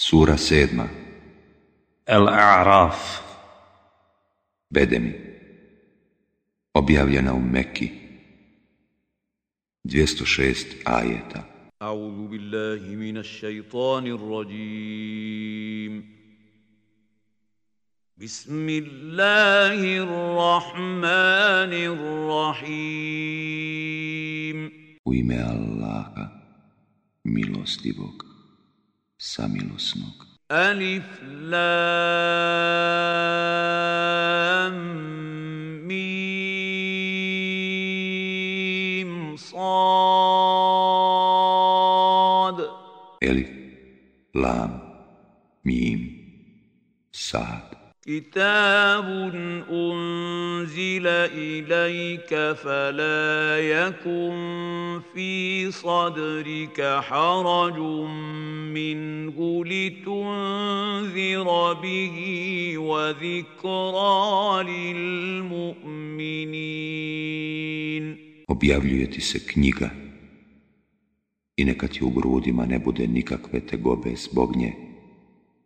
Sura sedma. El-A'raf Bedemi Objavljena u Mekki. 206 ajeta. A'udhu billahi minash shaitanir rajim. Bismillahirrahmanirrahim. U ime Allaha, milostivog, samilosnog. ألف لام ميم صاد Elif, Lam, Mim, Sad. كتاب أنزل إليك فلا يكن في صدرك حرج منه لتنذر به وذكرى للمؤمنين Objavljuje ti se knjiga i neka ti u grudima ne bude nikakve tegobe zbog nje,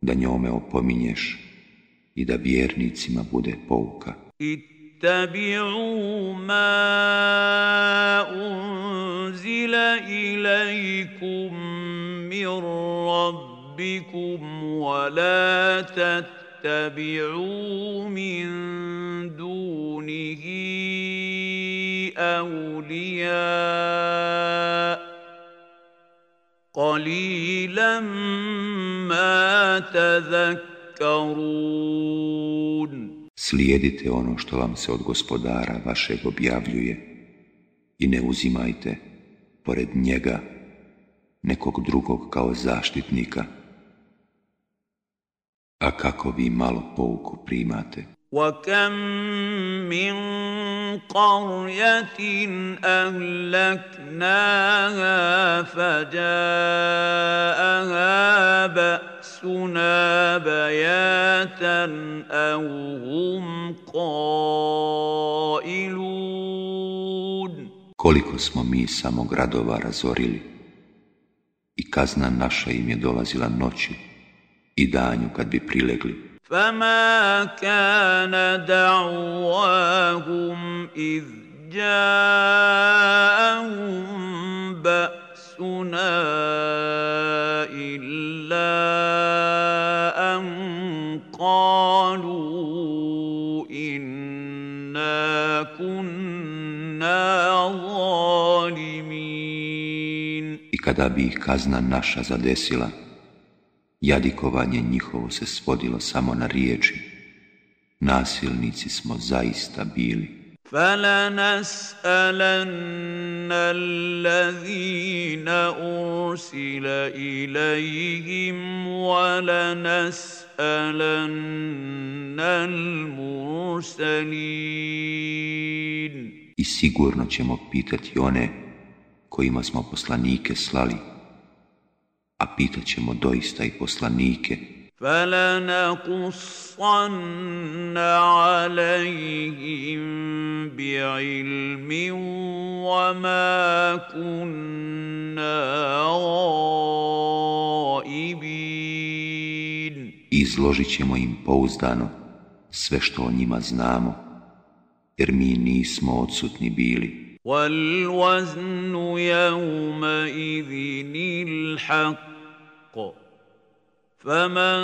da njome opominješ i da vjernicima bude pouka. اتبعوا ما أنزل إليكم من ربكم ولا تتبعوا من دونه أولياء قليلا ما تذكرون Slijedite ono što vam se od gospodara vašeg objavljuje i ne uzimajte, pored njega, nekog drugog kao zaštitnika. A kako vi malo pouku primate? وكم من قرية أهلكناها فجاءها بأسنا بياتا أو هم قائلون Koliko smo mi samo gradova razorili i kazna naša im je dolazila noću i danju kad bi prilegli. فما كان دعواهم إذ جاءهم بأسنا إلا أن قالوا إنا كنا ظالمين I kada bi ih kazna naša zadesila, jadikovanje njihovo se svodilo samo na riječi. Nasilnici smo zaista bili. فلنسألن الذين أرسل إليهم ولنسألن المرسلين I sigurno ćemo pitati one kojima smo poslanike slali, a pitat ćemo doista i poslanike فلنقصن عليهم بعلم وما كنا غائبين izložit ćemo im pouzdano sve što o njima znamo, jer mi nismo odsutni bili. والوزن يومئذ الحق فمن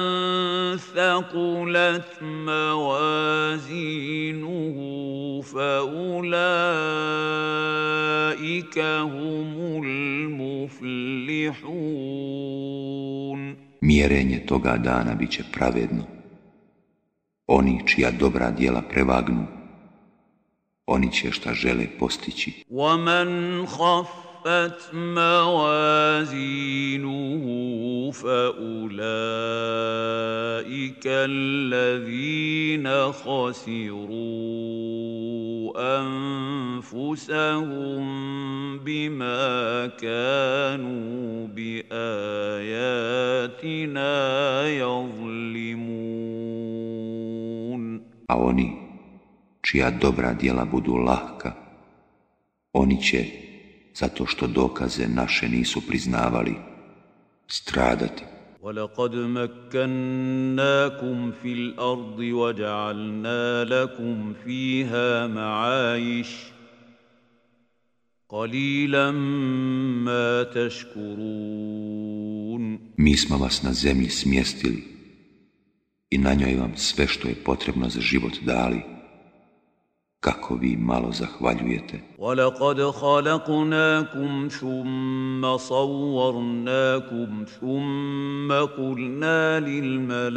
ثقلت موازينه فأولئك هم المفلحون Mjerenje toga dana bit će pravedno. Oni čija dobra djela prevagnu, oni će šta žele postići. ومن خفت موازينه فأولئك الذين خسروا أنفسهم بما كانوا بآياتنا يظلمون A oni čija dobra djela budu lahka, oni će, zato što dokaze naše nisu priznavali, stradati. ولقد مكناكم في الارض وجعلنا لكم فيها معايش قليلا ما تشكرون Mi smo vas na zemlji smjestili i na njoj vam sve što je potrebno za život dali. Kako vi malo zahvaljujete. ولقد خلقناكم ثم صورناكم ثم قلنا للملائكة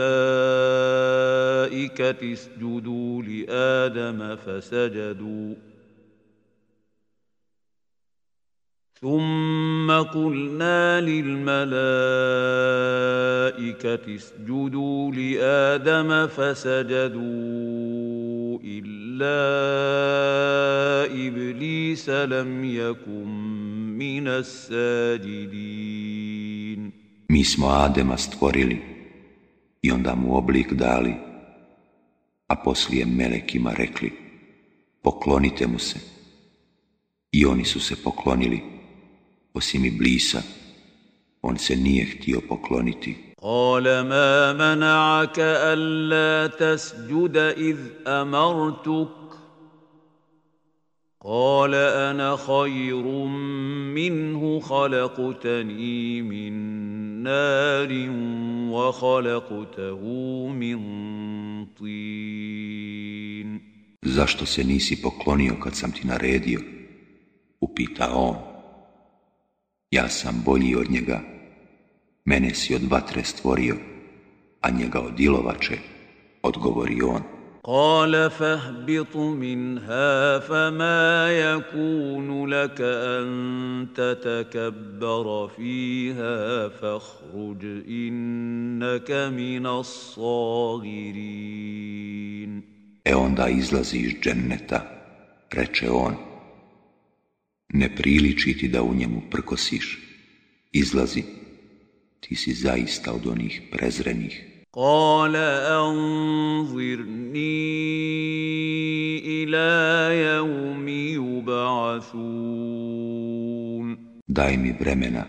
اسجدوا لآدم فسجدوا ثم قلنا للملائكة اسجدوا لآدم فسجدوا إلا إبليس لم يكن من الساجدين Mi smo Adema stvorili i onda mu oblik dali, a poslije melekima rekli, poklonite mu se. I oni su se poklonili, osim Iblisa, on se nije htio pokloniti. قال ما منعك ألا تسجد إذ أمرتك قال أنا خير منه خلقتني من نار وخلقته من طين Zašto se nisi poklonio kad sam ti naredio? Upita on. Ja sam bolji od njega. Mene si od vatre stvorio, a njega od ilovače, odgovori on. قال فاهبط منها فما يكون لك ان تتكبر فيها فاخرج انك من الصاغرين E onda izlazi iz dženneta, reče on. Ne priliči ti da u njemu prkosiš. Izlazi, ti si zaista od onih prezrenih. قال انظرني الى يوم يبعثون Daj mi vremena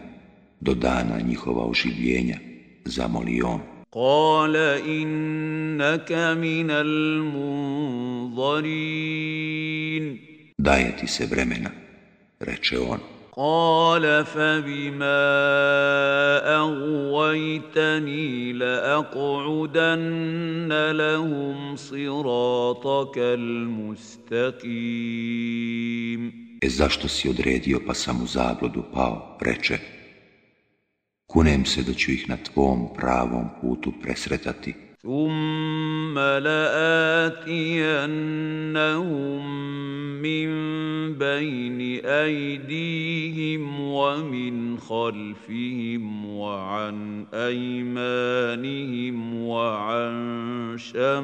do dana njihova oživljenja, zamoli on. قال انك من المنظرين Daje ti se vremena, reče on. قال فبما اغويتني لاقعدن لهم صراطك المستقيم E zašto si odredio pa sam u zabludu pao, reče. Kunem se da ću ih na tvom pravom putu presretati. ثم لآتينهم من بين أيديهم ومن خلفهم وعن أيمانهم وعن شمائلهم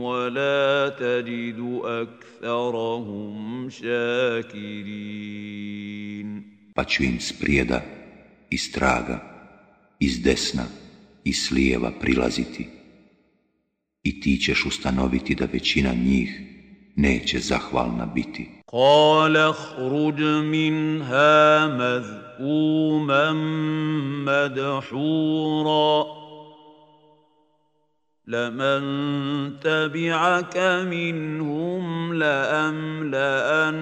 ولا تجد أكثرهم شاكرين. Pa ću im sprijeda, iz traga, iz desna i slijeva prilaziti. I ti ćeš ustanoviti da većina njih neće zahvalna biti. Kale hruđ minha madhuman madhura. لمن تبعك منهم لأملأن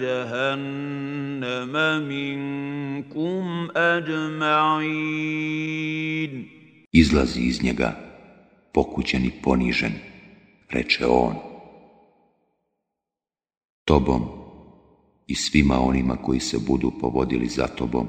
جهنم منكم أجمعين Izlazi iz njega, pokućen i ponižen, reče on. Tobom i svima onima koji se budu povodili za tobom,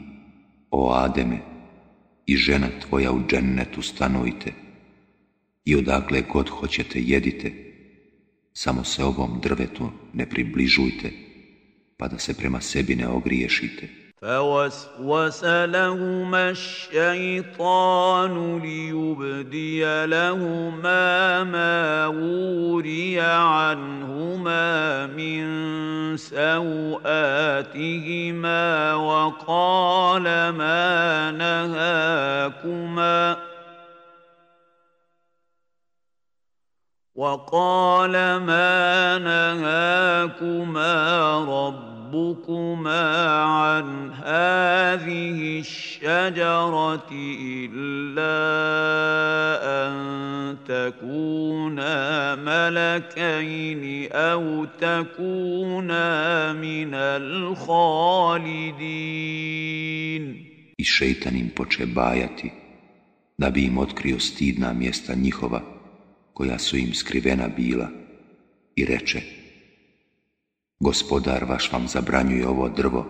o Ademe, i žena tvoja u džennetu stanujte i odakle god hoćete jedite, samo se ovom drvetu ne približujte, pa da se prema sebi ne ogriješite. فوسوس لهما الشيطان ليبدي لهما ما وري عنهما من سوآتهما وقال ما نهاكما وقال ما نهاكما رب ربكما عن هذه الشجرة إلا أن تكونا ملكين أو تكونا من الخالدين I šeitan im poče bajati, da bi im otkrio stidna mjesta njihova, koja su im skrivena bila, i reče, Gospodar vaš vam zabranjuje ovo drvo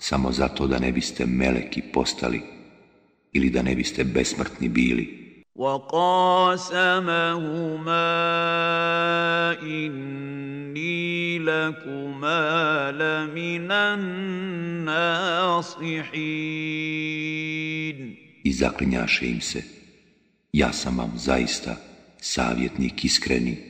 samo zato da ne biste meleki postali ili da ne biste besmrtni bili. وقاسمهما إني لكما لمن الناصحين I zaklinjaše im se, ja sam vam zaista savjetnik iskreni.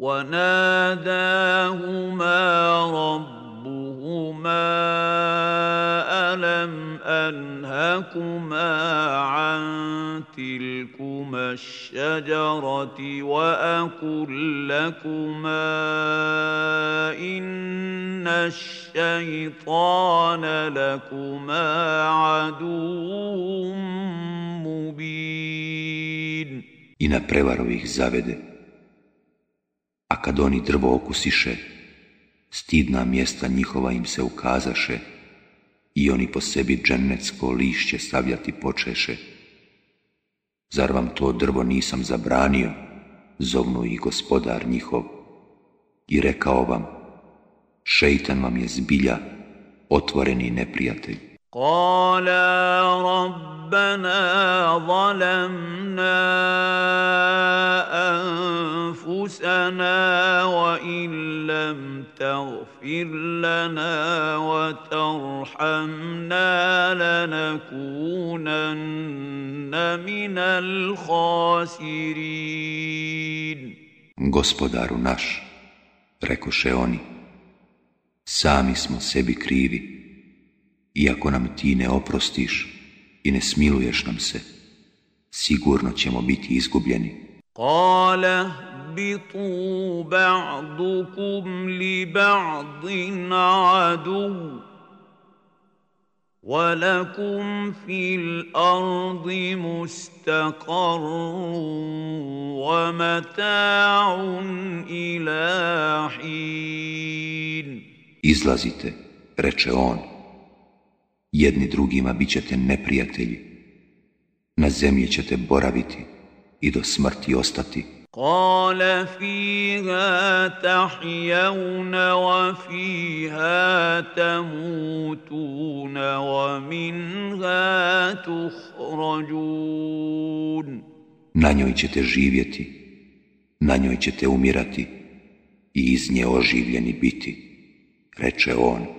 وناداهما ربهما ألم أنهكما عن تلكما الشجرة وأقل لكما إن الشيطان لكما عدو مبين. I na prevaru ih zavede A kad oni drvo okusiše, stidna mjesta njihova im se ukazaše i oni po sebi dženecko lišće stavljati počeše. Zar vam to drvo nisam zabranio, zovnu i gospodar njihov, i rekao vam, šeitan vam je zbilja otvoreni neprijatelj. قالا ربنا ظلمنا انفسنا وان لم تغفر لنا وترحمنا لنكونن من الخاسرين. Gospodaru naš rekoše oni sami smo sebi krivi. iako nam ti ne oprostiš i ne smiluješ nam se, sigurno ćemo biti izgubljeni. قال اهبطوا بعضكم لبعض عدو ولكم في الارض مستقر ومتاع الى حين Izlazite, reče on, jedni drugima bit ćete neprijatelji, na zemlji ćete boraviti i do smrti ostati. قال فيها تحيون وفيها تموتون ومنها تخرجون Na njoj ćete živjeti, na njoj ćete umirati i iz nje oživljeni biti, reče on.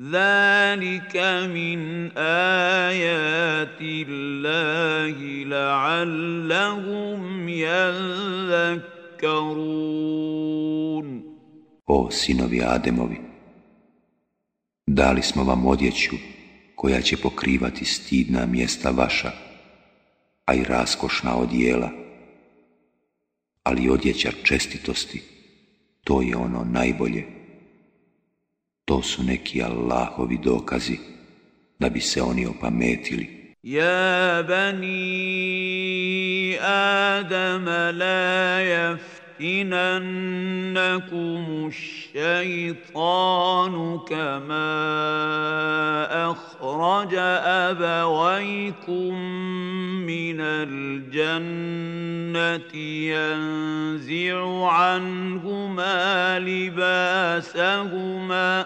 ذلك من آيات الله لعلهم يذكرون O sinovi Ademovi, dali smo vam odjeću koja će pokrivati stidna mjesta vaša, a i raskošna odijela. Ali odjeća čestitosti, to je ono najbolje. To su neki Allahovi dokazi, da bi se oni opametili. Ja bani Adam la يفتننكم الشيطان كما أخرج أبويكم من الجنة ينزع عنهما لباسهما ۖ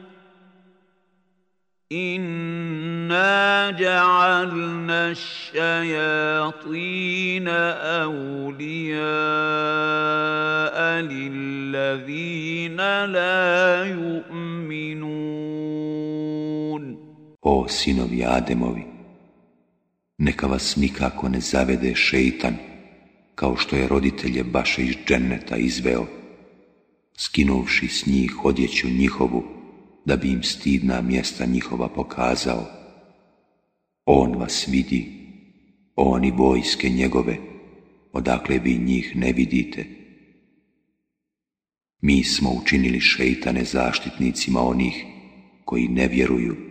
إنا جعلنا الشياطين أولياء للذين لا يؤمنون O sinovi Ademovi, neka vas nikako ne zavede šeitan, kao što je roditelje vaše iz dženneta izveo, skinuvši s njih odjeću njihovu, da bi im stidna mjesta njihova pokazao. On vas vidi, oni vojske njegove, odakle vi njih ne vidite. Mi smo učinili šeitane zaštitnicima onih koji ne vjeruju.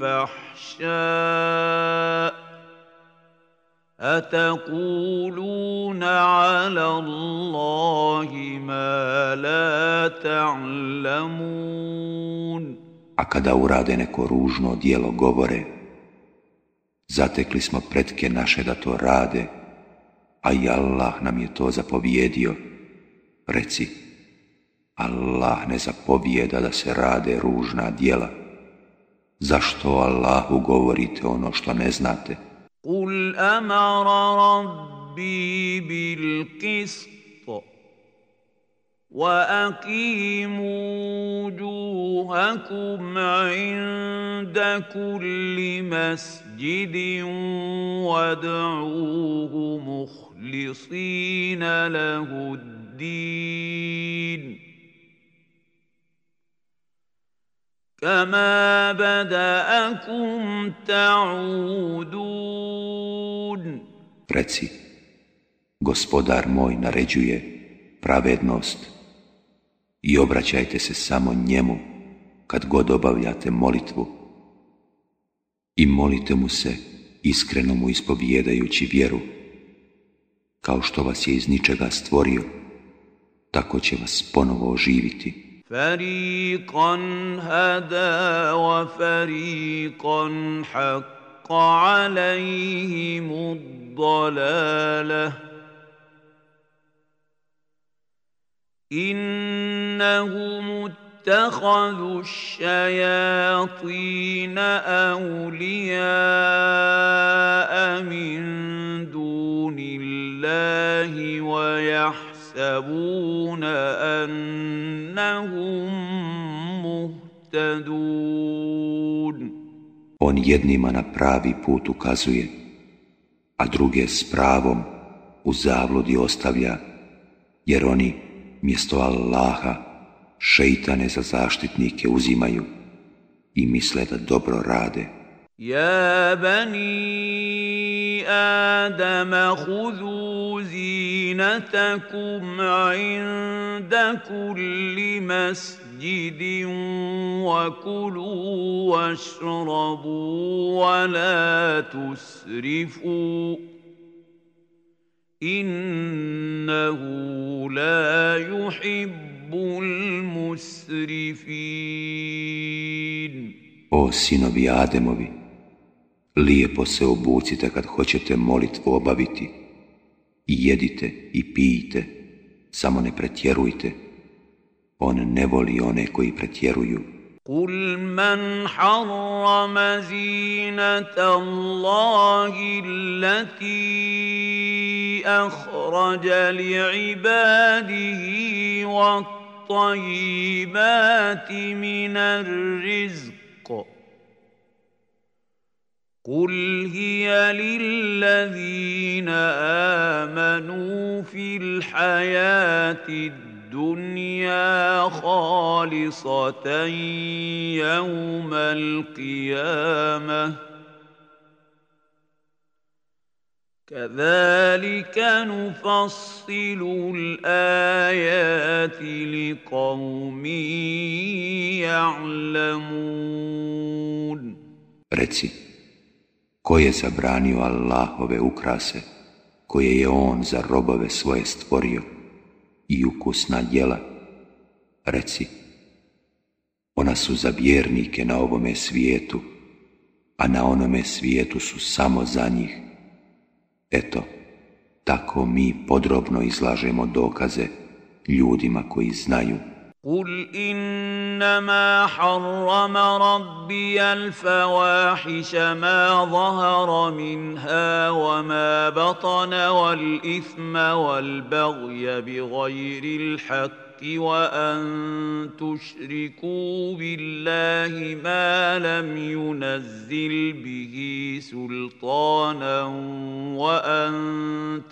الفحشاء أتقولون على الله ما لا تعلمون A kada urade neko ružno dijelo govore, zatekli smo pretke naše da to rade, a i Allah nam je to zapovjedio. Reci, Allah ne zapovijeda da se rade ružna dijela, Zašto Allahu govorite ono što ne znate? Kul amara rabbi bil qist وأقيموا وجوهكم عند كل مسجد وادعوه مخلصين له الدين كما بدأكم تعودون Reci, gospodar moj naređuje pravednost i obraćajte se samo njemu kad god obavljate molitvu i molite mu se iskreno mu ispovjedajući vjeru kao što vas je iz ničega stvorio tako će vas ponovo oživiti فريقا هدى وفريقا حق عليهم الضلالة. إنهم اتخذوا الشياطين أولياء من دون الله ويحفظون يحسبون أنهم مهتدون On jednima na pravi put ukazuje, a druge s pravom u zavludi ostavlja, jer oni mjesto Allaha šeitane za zaštitnike uzimaju i misle da dobro rade. Ja bani Adama hudu زينتكم عند كل مسجد وكلوا واشربوا ولا تسرفوا. إنه لا يحب المسرفين. O sinovi Ademovi, lijepo se obucite kad hoćete molitvu obaviti i jedite i pijte, samo ne pretjerujte. On ne voli one koji pretjeruju. قل من حرم زينة الله التي أخرج لعباده والطيبات من الرزق قل هي للذين آمنوا في الحياة الدنيا خالصة يوم القيامة كذلك نفصل الآيات لقوم يعلمون Ko je zabranio Allahove ukrase, koje je On za robove svoje stvorio i ukusna djela? Reci, ona su za vjernike na ovome svijetu, a na onome svijetu su samo za njih. Eto, tako mi podrobno izlažemo dokaze ljudima koji znaju قل انما حرم ربي الفواحش ما ظهر منها وما بطن والاثم والبغي بغير الحق وأن تشركوا بالله ما لم ينزل به سلطانا وأن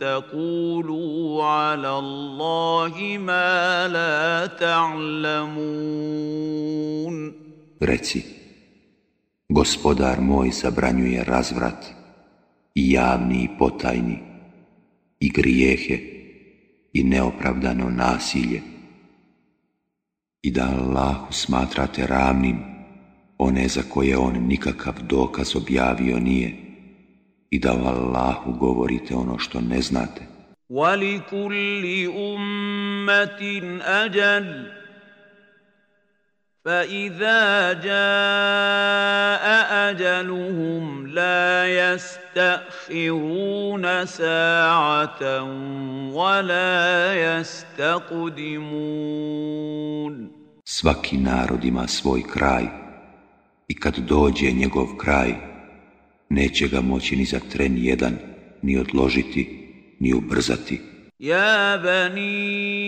تقولوا على الله ما لا تعلمون Reci, gospodar moj zabranjuje razvrat i javni i potajni i grijehe i neopravdano nasilje i da Allahu smatrate ravnim one za koje on nikakav dokaz objavio nije i da o Allahu govorite ono što ne znate. وَلِكُلِّ أُمَّةٍ أَجَلٌ فَإِذَا جَاءَ أَجَلُهُمْ لَا يَسْتَأْخِرُونَ سَاعَةً وَلَا يَسْتَقْدِمُونَ Svaki narod ima svoj kraj i kad dođe njegov kraj, neće ga moći ni za tren jedan, ni odložiti, ni ubrzati. Ja bani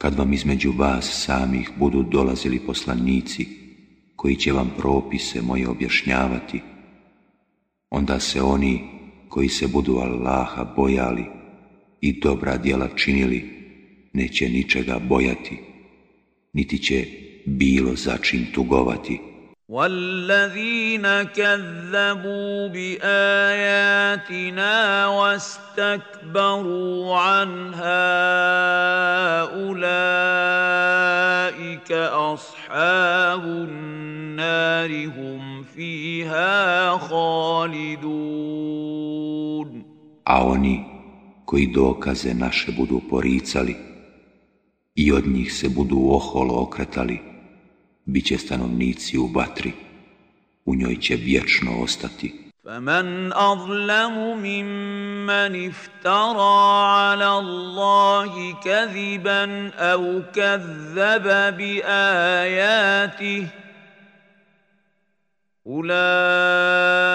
kad vam između vas samih budu dolazili poslanici koji će vam propise moje objašnjavati, onda se oni koji se budu Allaha bojali i dobra djela činili, neće ničega bojati niti će bilo za čim tugovati. والذين كذبوا بآياتنا واستكبروا عنها أولئك أصحاب النار هم فيها خالدون A oni koji dokaze naše budu poricali, i od njih se budu oholo okretali, bit će stanovnici u vatri, u njoj će vječno ostati. فمن أظلم ممن افترى على الله كذبا أو كذب بآياته أولئك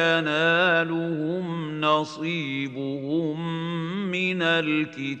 ينالهم نصيبهم من الكتاب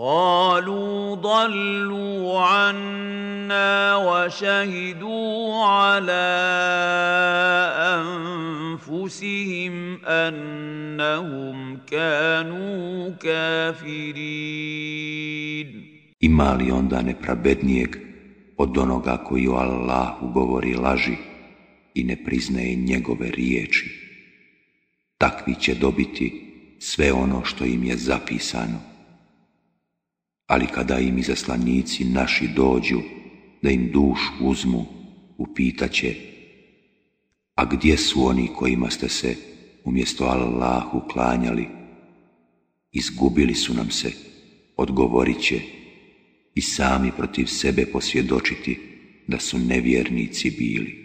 قالوا ضلوا عنا وشهدوا على انفسهم انهم كانوا كافرين Ima li onda nepravednijeg od onoga koji o Allahu govori laži i ne priznaje njegove riječi? Takvi će dobiti sve ono što im je zapisano ali kada im izaslanici naši dođu, da im duš uzmu, upitaće, a gdje su oni kojima ste se umjesto Allahu klanjali? Izgubili su nam se, odgovorit će, i sami protiv sebe posvjedočiti da su nevjernici bili.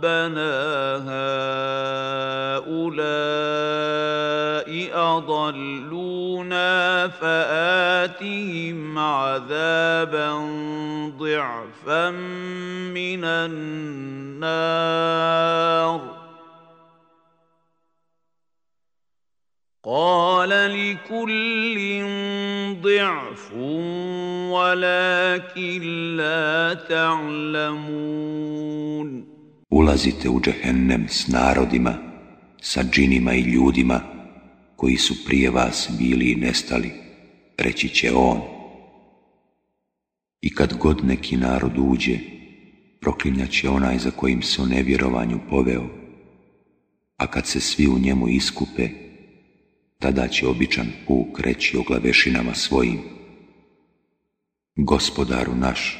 ربنا هؤلاء أضلونا فآتهم عذابا ضعفا من النار. قال لكل ضعف ولكن لا تعلمون. Ulazite u džehennem s narodima, sa džinima i ljudima koji su prije vas bili i nestali, reći će on. I kad god neki narod uđe, proklinjat će onaj za kojim se o nevjerovanju poveo, a kad se svi u njemu iskupe, tada će običan puk reći o glavešinama svojim. Gospodaru naš,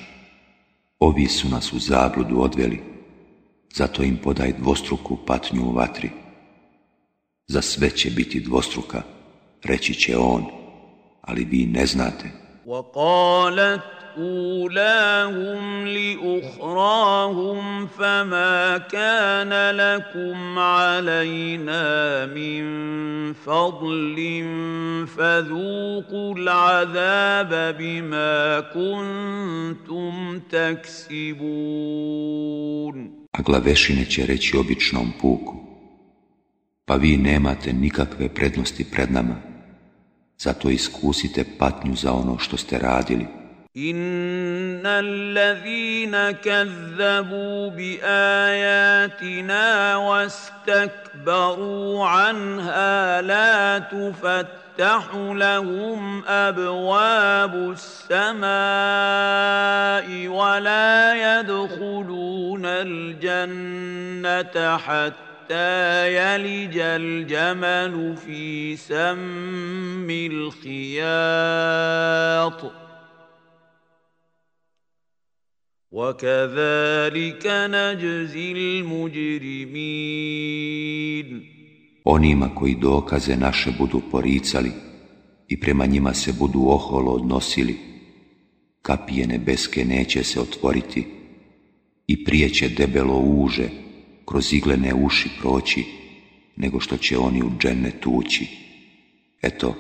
ovi su nas u zabludu odveli, zato im podaj dvostruku patnju u vatri. Za sve će biti dvostruka, reći će on, ali vi ne znate. أولاهم لأخراهم فما كان لكم علينا من فضل فذوقوا العذاب بما كنتم تكسبون A glavešine će reći običnom puku, pa vi nemate nikakve prednosti pred nama, zato iskusite patnju za ono što ste radili. ان الذين كذبوا باياتنا واستكبروا عنها لا تفتح لهم ابواب السماء ولا يدخلون الجنه حتى يلج الجمل في سم الخياط وكذلك نجزي المجرمين Onima koji dokaze naše budu poricali i prema njima se budu oholo odnosili, kapije nebeske neće se otvoriti i prije će debelo uže kroz iglene uši proći, nego što će oni u džene tući. Eto,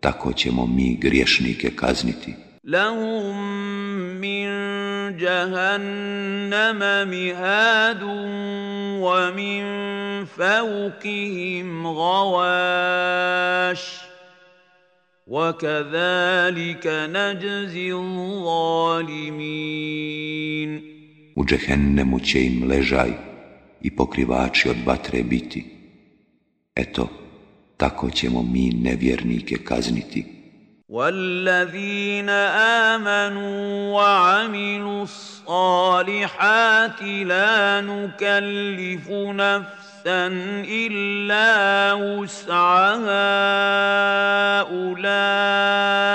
tako ćemo mi griješnike kazniti. Lahum min جهنم مهاد ومن فوقهم غواش وكذلك نجزي الظالمين U džehennemu će im ležaj i pokrivači od vatre biti. Eto, tako ćemo mi nevjernike kazniti. والذين آمنوا وعملوا الصالحات لا نكلف نفسا إلا وسعها أولئك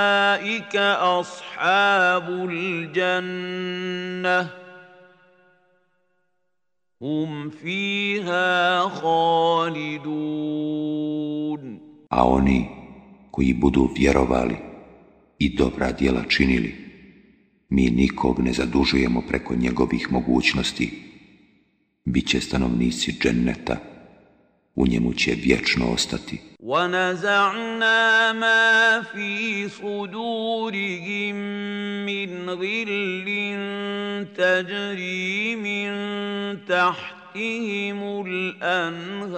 أصحاب الجنة هم فيها خالدون. koji budu vjerovali i dobra djela činili, mi nikog ne zadužujemo preko njegovih mogućnosti, bit će stanovnici dženneta, u njemu će vječno ostati. وَنَزَعْنَا مَا فِي صُدُورِهِم مِّنْ غِلٍّ تَجْرِي مِن تَحْتِهِمُ الْأَنْهَارُ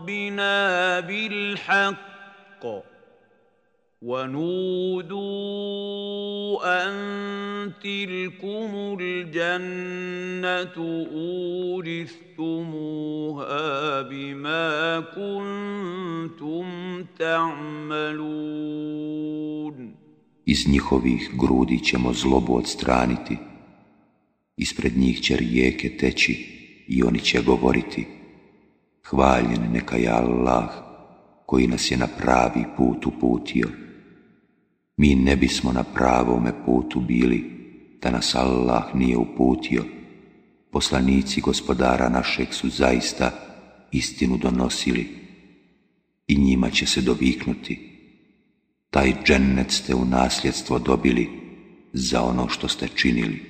ربنا بالحق ونودوا أن تلكم الجنة أورثتموها بما كنتم تعملون Iz njihovih grudi ćemo zlobu odstraniti, ispred njih će rijeke teći i oni će govoriti – Hvaljen neka je Allah koji nas je na pravi put uputio. Mi ne bismo na pravome putu bili da nas Allah nije uputio. Poslanici gospodara našeg su zaista istinu donosili i njima će se doviknuti. Taj džennet ste u nasljedstvo dobili za ono što ste činili.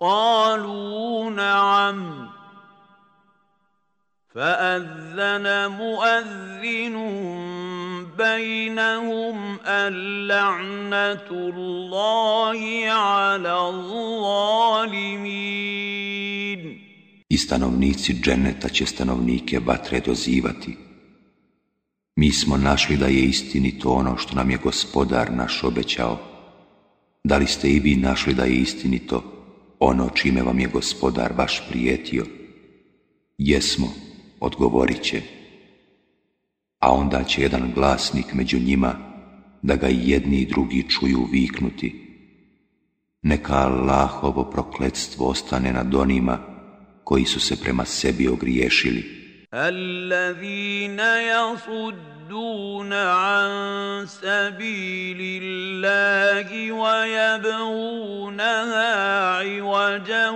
قالوا نعم فأذن مؤذن بينهم اللعنة الله على الظالمين I stanovnici dženeta će stanovnike vatre dozivati. Mi smo našli da je istinito ono što nam je gospodar naš obećao. Da li ste i vi našli da je istinito ono čime vam je gospodar vaš prijetio? Jesmo, odgovorit će. A onda će jedan glasnik među njima, da ga jedni i drugi čuju viknuti. Neka Allahovo prokletstvo ostane nad onima koji su se prema sebi ogriješili. Allazina يصدون عن سبيل الله ويبغونها عوجا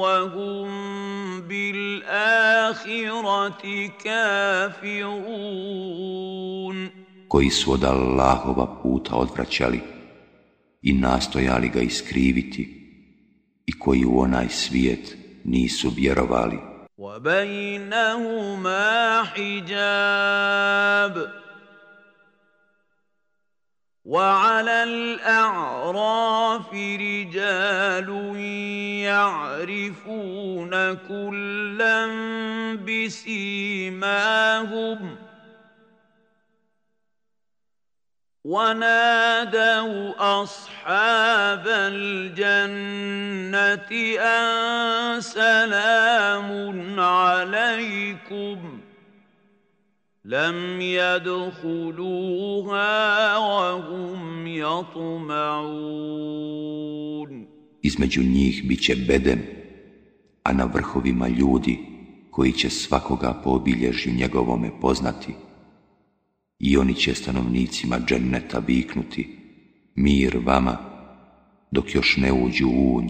وهم بالآخرة كافرون koji su od Allahova puta odvraćali i nastojali ga iskriviti i koji u onaj svijet nisu vjerovali. وبينهما حجاب وعلى الأعراف رجال يعرفون كلا بسيماهم ونادوا اصحاب الجنه ان سلام عليكم لم يدخلوها وهم يطمعون između njih bit će bedem, a na vrhovima ljudi koji će svakoga po obilježju njegovome poznati. I oni će stanovnicima dženneta viknuti, mir vama, dok još ne uđu u unj,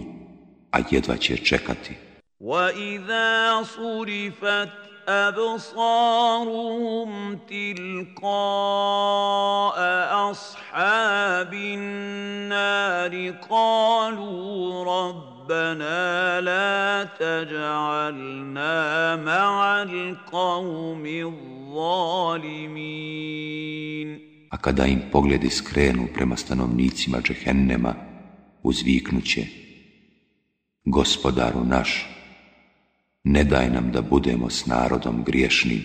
a jedva će čekati. وَإِذَا صُرِفَتْ أَبْصَارُهُمْ تِلْقَاءَ أَصْحَابِ النَّارِ قَالُوا رَبَّنَا لَا تَجْعَلْنَا مَعَ الْقَوْمِ الظَّالِمِينَ A kada im pogledi skrenu prema stanovnicima džehennema, uzviknuće Gospodaru naš, ne daj nam da budemo s narodom griješnim.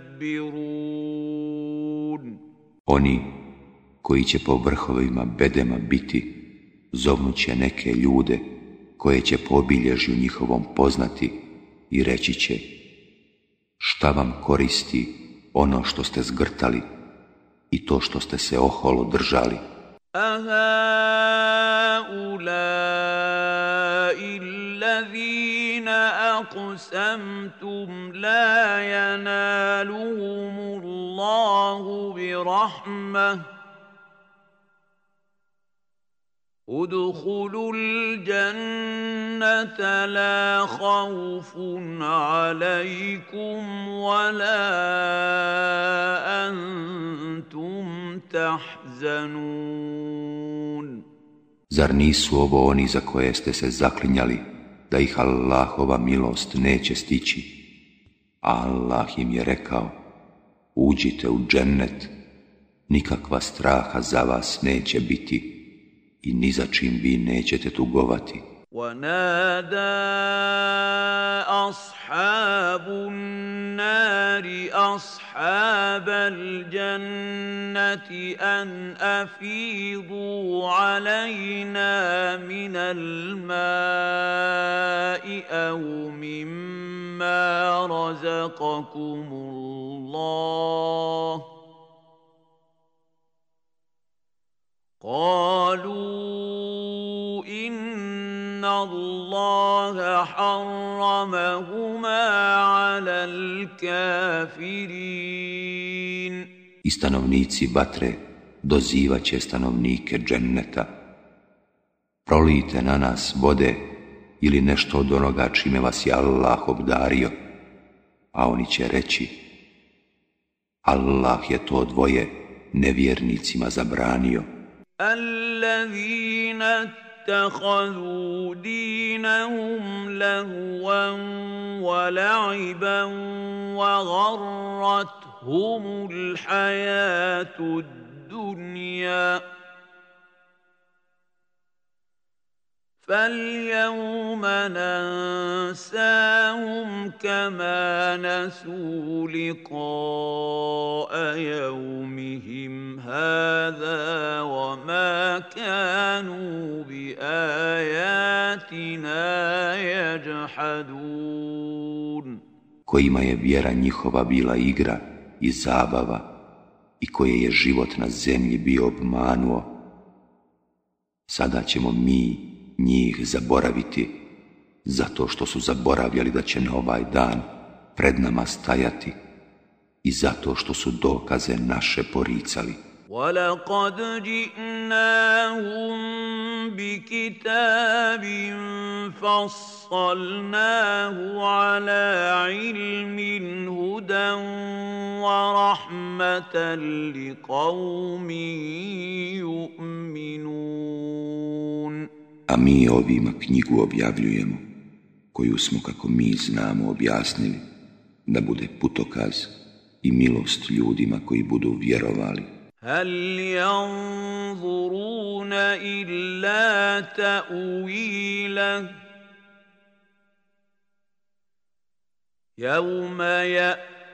Oni koji će po vrhovima bedema biti, zovnut će neke ljude koje će po obilježju njihovom poznati i reći će šta vam koristi ono što ste zgrtali i to što ste se oholo držali. Aha, ulai, أقسمتم لا ينالهم الله برحمة. ادخلوا الجنة لا خوف عليكم ولا أنتم تحزنون. Zar nisu ovo oni za koje ste se zaklinjali, da ih Allahova milost neće stići? Allah im je rekao, uđite u džennet, nikakva straha za vas neće biti i ni za čim vi nećete tugovati. ونادى أصحاب النار أصحاب الجنة أن أفيضوا علينا من الماء أو مما رزقكم الله قالوا إن الله حرمهما على الكافرين I stanovnici vatre dozivat će stanovnike dženneta. Prolijte na nas vode ili nešto od onoga čime vas je Allah obdario, a oni će reći Allah je to dvoje nevjernicima zabranio. الذين اتخذوا دينهم لهوا ولعبا وغرتهم الحياة الدنيا. فاليوم ننساهم كما نسوا لقاء يومهم هذا وما كانوا بآياتنا يجحدون kojima je vjera njihova bila igra i zabava i koje je život na zemlji bio obmanuo, sada ćemo mi njih zaboraviti, zato što su zaboravljali da će na ovaj dan pred nama stajati i zato što su dokaze naše poricali. وَلَقَدْ جِئْنَاهُمْ بِكِتَابٍ فَصَّلْنَاهُ عَلَى عِلْمٍ هُدًى وَرَحْمَةً لِقَوْمٍ يُؤْمِنُونَ A mi ovima knjigu objavljujemo, koju smo, kako mi znamo, objasnili, da bude putokaz i milost ljudima koji budu vjerovali. هل ينظرون الا تاويله يوم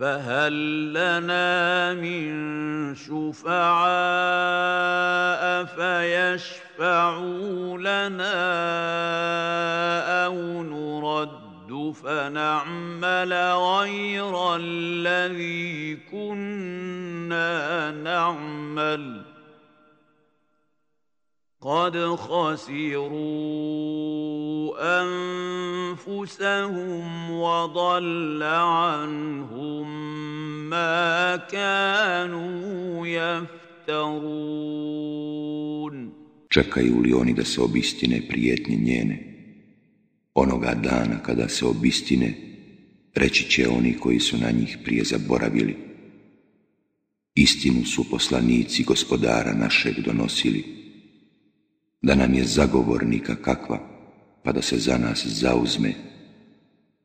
فهل لنا من شفعاء فيشفعوا لنا أو نرد فنعمل غير الذي كنا نعمل؟ قد خسروا انفسهم وضل عنهم ما كانوا يفترون Čekaju li oni da se obistine prijetnje njene? Onoga dana kada se obistine, reći će oni koji su na njih prije zaboravili. Istinu su poslanici gospodara našeg donosili, da nam je zagovornika kakva, pa da se za nas zauzme,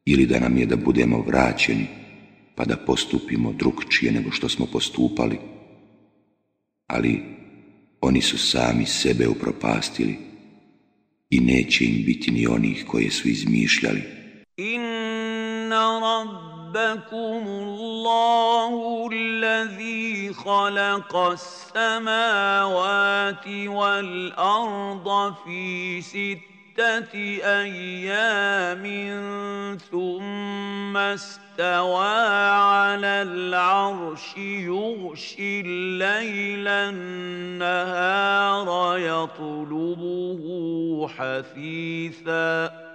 ili da nam je da budemo vraćeni, pa da postupimo drugčije nego što smo postupali. Ali oni su sami sebe upropastili, i neće im biti ni onih koje su izmišljali. Inna Allahu allazi khalaqa as-samawati wal arda fi ستة أيام ثم استوى على العرش يغشي الليل النهار يطلبه حثيثاً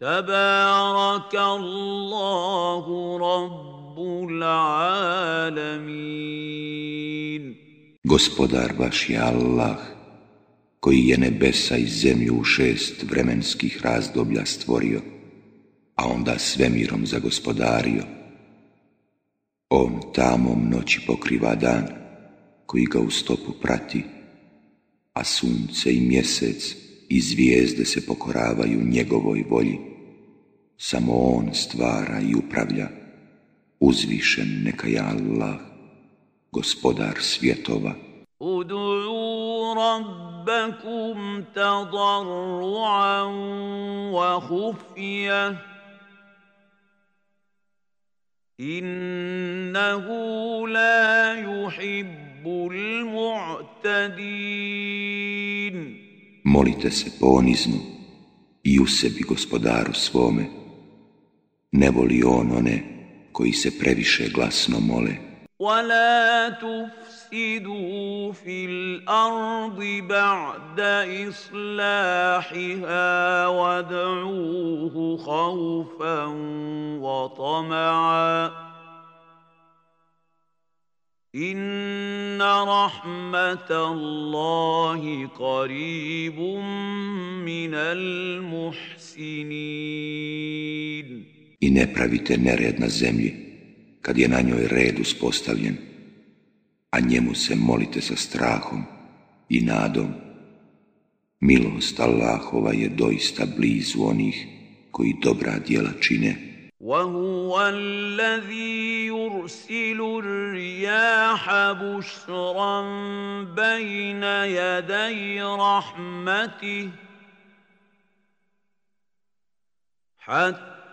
تبارك الله رب العالمين Gospodar vaš je Allah, koji je nebesa i zemlju u šest vremenskih razdoblja stvorio, a onda svemirom zagospodario. On tamom noći pokriva dan, koji ga u stopu prati, a sunce i mjesec i zvijezde se pokoravaju njegovoj volji. samo on stvara i upravlja. Uzvišen neka je Allah, gospodar svjetova. Udu'u rabbakum tadarru'an wa hufija. Innahu la yuhibbul mu'tadin. Molite se ponizno i u sebi gospodaru svome, ne voli on one koji se previše glasno mole. ولا تفسدوا في الأرض بعد إصلاحها وادعوه خوفا وطمعا إن رحمة الله قريب من المحسنين i ne pravite nered na zemlji, kad je na njoj red uspostavljen, a njemu se molite sa strahom i nadom. Milost Allahova je doista blizu onih koji dobra djela čine. وهو الذي يرسل الرياح بشرا بين يدي رحمته حتى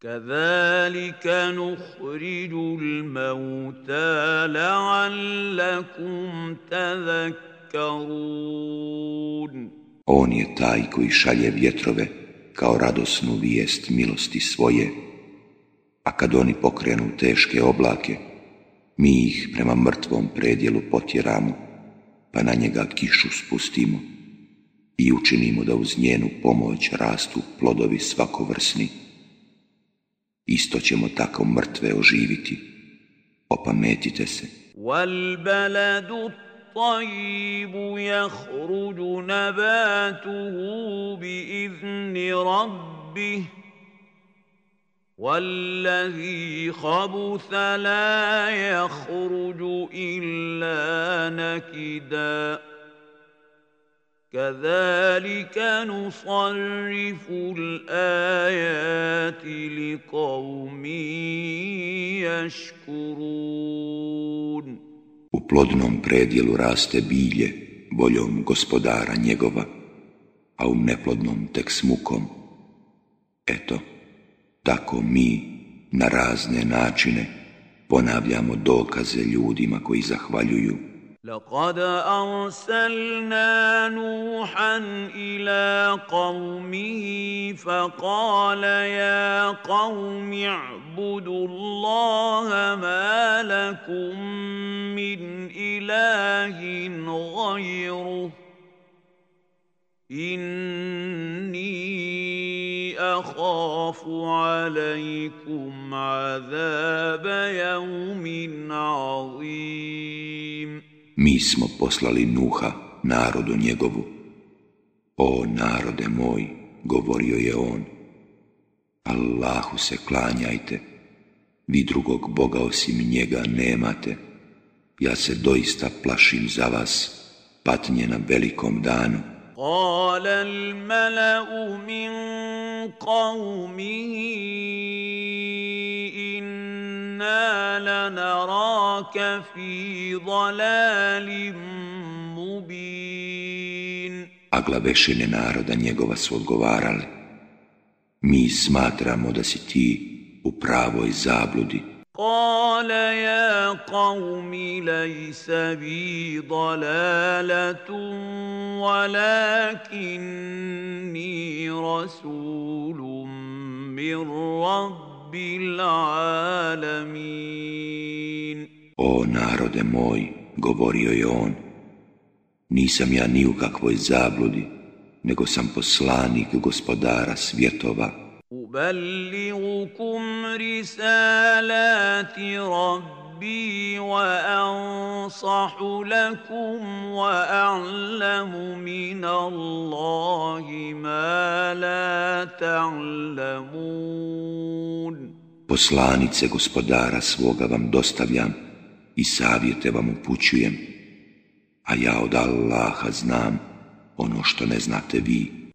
كذلك نخرج الموتى لعلكم تذكرون On je taj koji šalje vjetrove kao radosnu vijest milosti svoje, a kad oni pokrenu teške oblake, mi ih prema mrtvom predjelu potjeramo, pa na njega kišu spustimo i učinimo da uz njenu pomoć rastu plodovi svakovrsni isto ćemo tako mrtve oživiti. Opametite se. والبلد الطيب يخرج نباته بإذن ربه والذي خبث لا يخرج إلا نكداً كذلك نصرف الآيات لقوم يشكرون U plodnom predjelu raste bilje voljom gospodara njegova, a u neplodnom tek smukom. Eto, tako mi na razne načine ponavljamo dokaze ljudima koji zahvaljuju لقد أرسلنا نوحا إلى قومه فقال يا قوم اعبدوا الله ما لكم من إله غيره إني أخاف عليكم عذاب يوم عظيم Mi smo poslali Nuha narodu njegovu. O narode moj, govorio je on, Allahu se klanjajte, vi drugog Boga osim njega nemate. Ja se doista plašim za vas, patnje na velikom danu. قال الملأ من قومه إنا لنراك في ضلال مبين A glavešine naroda njegova su odgovarale, mi smatramo da si ti u pravoj zabludi. قال يا قوم ليس بي ضلاله ولكني رسول من رب O narode moj, govorio je on, nisam ja ni u kakvoj zabludi, nego sam poslanik gospodara svjetova. Risalati rabbi. ربي وأنصح لكم وأعلم من الله ما لا تعلمون Poslanice gospodara svoga vam dostavljam i savjete vam upućujem, a ja od Allaha znam ono što ne znate vi.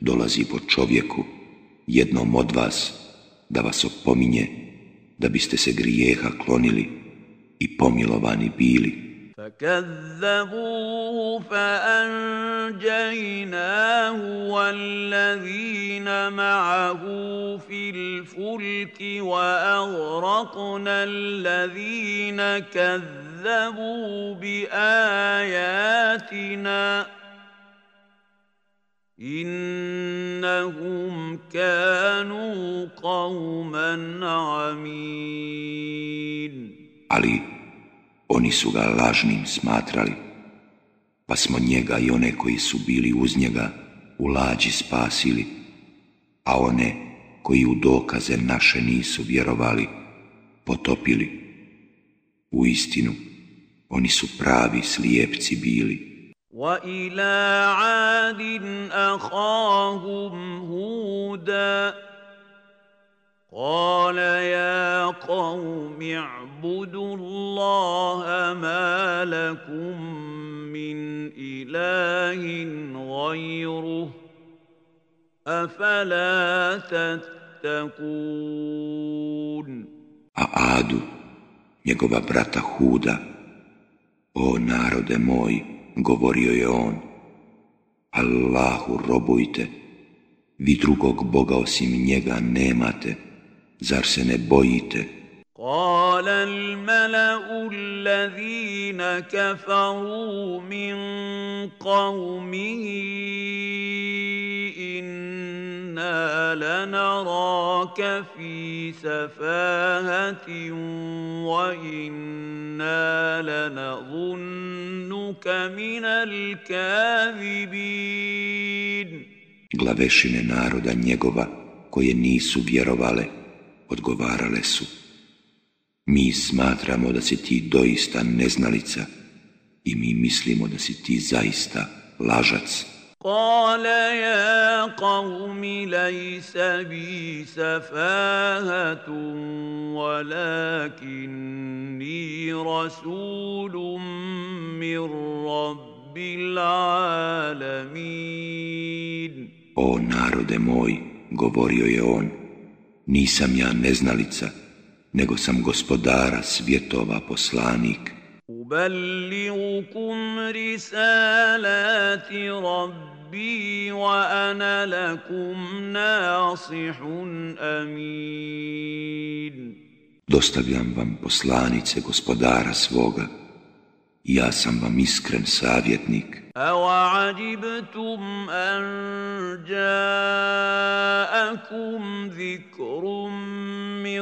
dolazi po čovjeku, jednom od vas, da vas opominje, da biste se grijeha klonili i pomilovani bili. فكذبوه فأنجيناه والذين معه في الفلك وأغرقنا الذين كذبوا بآياتنا Innahum kanu qauman amin. Ali oni su ga lažnim smatrali, pa smo njega i one koji su bili uz njega u lađi spasili, a one koji u dokaze naše nisu vjerovali, potopili. U istinu, oni su pravi slijepci bili. وإلى عاد أخاهم هودا قال يا قوم اعبدوا الله ما لكم من إله غيره أفلا تتقون A Adu, njegova brata Huda, o narode moj, govorio je on, Allahu robujte, vi drugog Boga osim njega nemate, zar se ne bojite? قال الملأ الذين كفروا من قومه إنا لنراك في سفاهة وإنا لنظنك من الكاذبين Glavešine naroda njegova, koje nisu vjerovale, odgovarale su. Mi smatramo da si ti doista neznalica i mi mislimo da si ti zaista lažac. قال يا قوم ليس بي سفاهة ولكني رسول من رب العالمين O narode moj, govorio je on, nisam ja neznalica, nego sam gospodara svjetova poslanik. أبلغكم رسالات ربي وأنا لكم ناصح أمين Dostavljam vam poslanice gospodara svoga, ja sam vam iskren savjetnik. أوعجبتم أن جاءكم ذكر من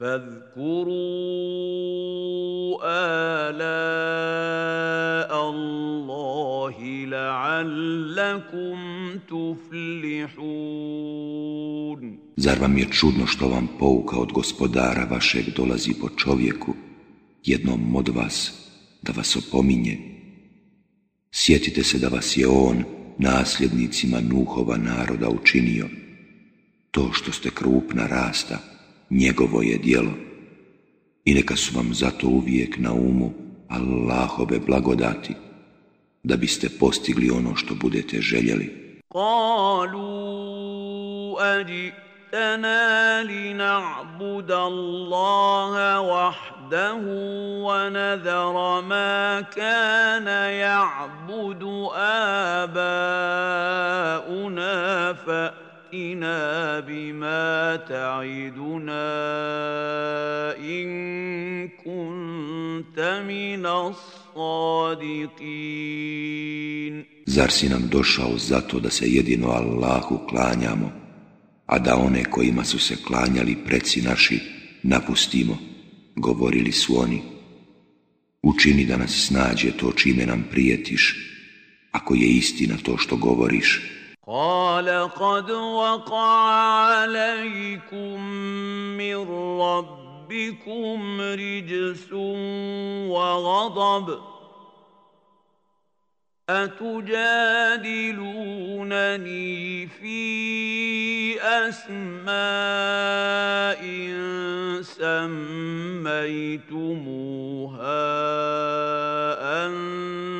فاذكروا آلاء الله لعلكم تفلحون Zar vam je čudno što vam pouka od gospodara vašeg dolazi po čovjeku, jednom od vas, da vas opominje? Sjetite se da vas je on, nasljednicima Nuhova naroda, učinio. To što ste krupna rasta, njegovo je dijelo. I neka su vam zato uvijek na umu Allahove blagodati, da biste postigli ono što budete željeli. قالوا أجئتنا لنعبد الله وحده ونذر ما كان يعبد آباؤنا فأتنا بما تعدنا إن كنت من الصادقين Zar si nam došao zato da se jedino Allahu klanjamo, a da one kojima su se klanjali preci naši napustimo, govorili su oni. Učini da nas snađe to čime nam prijetiš, ako je istina to što govoriš. قال قد وقع عليكم من ربكم رجس وغضب أتجادلونني في أسماء سميتموها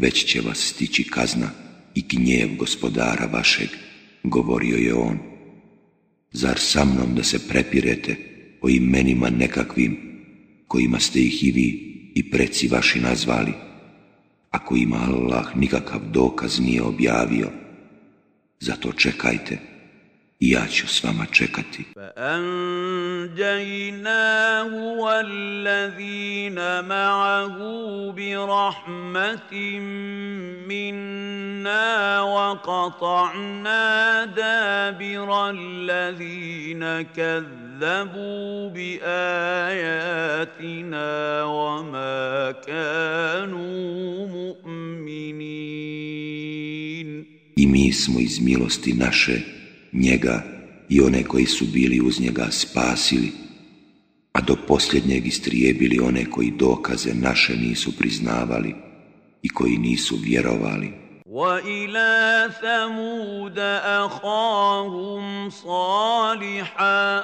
Već će vas stići kazna i gnjev gospodara vašeg, govorio je on. Zar sa mnom da se prepirete o imenima nekakvim, kojima ste ih i vi i preci vaši nazvali, ako ima Allah nikakav dokaz nije objavio, zato čekajte i ja ću s vama čekati. فأنجيناه والذين معه برحمة منا وقطعنا دابر الذين كذبوا بآياتنا وما كانوا مؤمنين I mi smo iz milosti naše njega i one koji su bili uz njega spasili, a do posljednjeg istrijebili one koji dokaze naše nisu priznavali i koji nisu vjerovali. وإلى ثمود أخاهم صالحا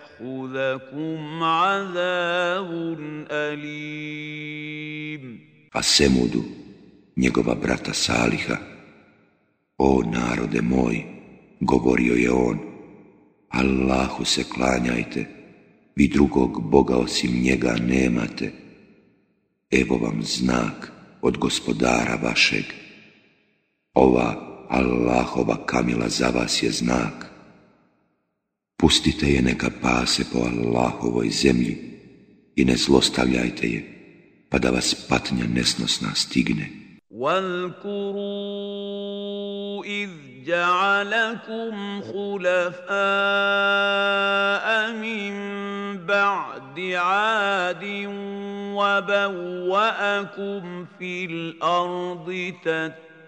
فيأخذكم عذاب أليم A Semudu, njegova brata Saliha, o narode moj, govorio je on, Allahu se klanjajte, vi drugog Boga osim njega nemate. Evo vam znak od gospodara vašeg. Ova Allahova kamila za vas je znak. Pustite je neka pase po Allahovoj zemlji i ne zlostavljajte je, pa da vas patnja nesnosna stigne. واذكروا إذ جعلكم خلفاء من بعد عاد وبوأكم في الأرض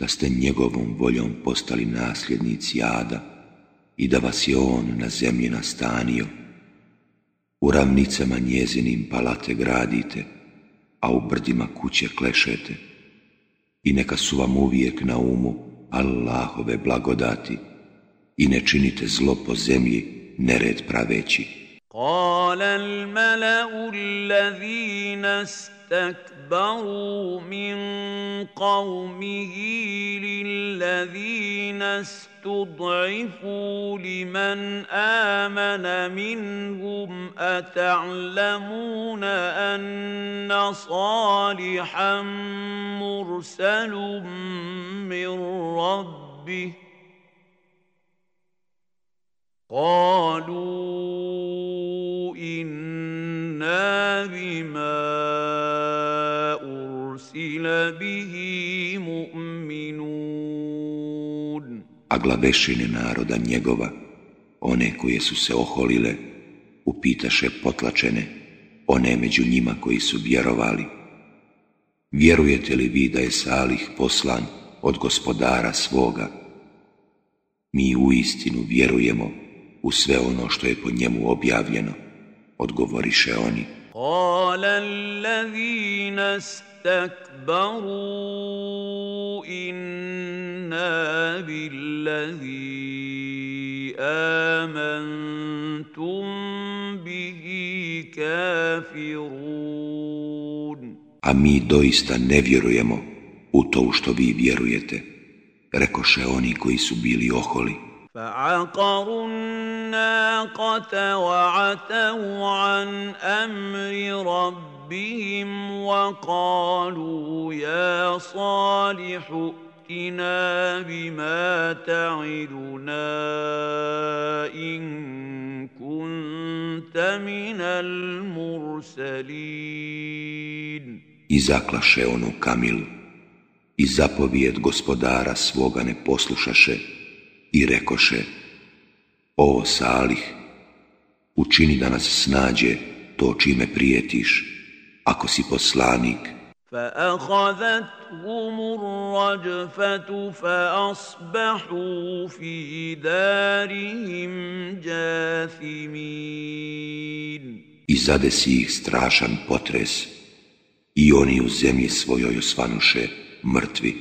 da ste njegovom voljom postali nasljednici Ada i da vas je on na zemlji nastanio. U ravnicama njezinim palate gradite, a u brdima kuće klešete. I neka su vam uvijek na umu Allahove blagodati i ne činite zlo po zemlji nered praveći. قال الملأ الذين استكبروا من قومه للذين استضعفوا لمن آمن منهم أتعلمون أن صالحا مرسل من ربه قالوا إنا بما أرسل به مؤمنون A glavešine naroda njegova, one koje su se oholile, upitaše potlačene, one među njima koji su vjerovali. Vjerujete li vi da je Salih poslan od gospodara svoga? Mi u istinu vjerujemo u sve ono što je po njemu objavljeno, odgovoriše oni. قال الذين استكبروا إنا بالذي آمنتم به كافرون A mi doista ne vjerujemo u to u što vi vjerujete, rekoše oni koji su bili oholi. فعقروا الناقة وعتوا عن أمر ربهم وقالوا يا صالح ائتنا بما تعدنا إن كنت من المرسلين I zaklaše onu kamilu i zapovijed gospodara svoga ne poslušaše i rekoše O Salih, učini da nas snađe to čime prijetiš, ako si poslanik. فأخذتهم الرجفة فأصبحوا في دارهم جاثمين I zadesi ih strašan potres, i oni u zemlji svojoj osvanuše mrtvi,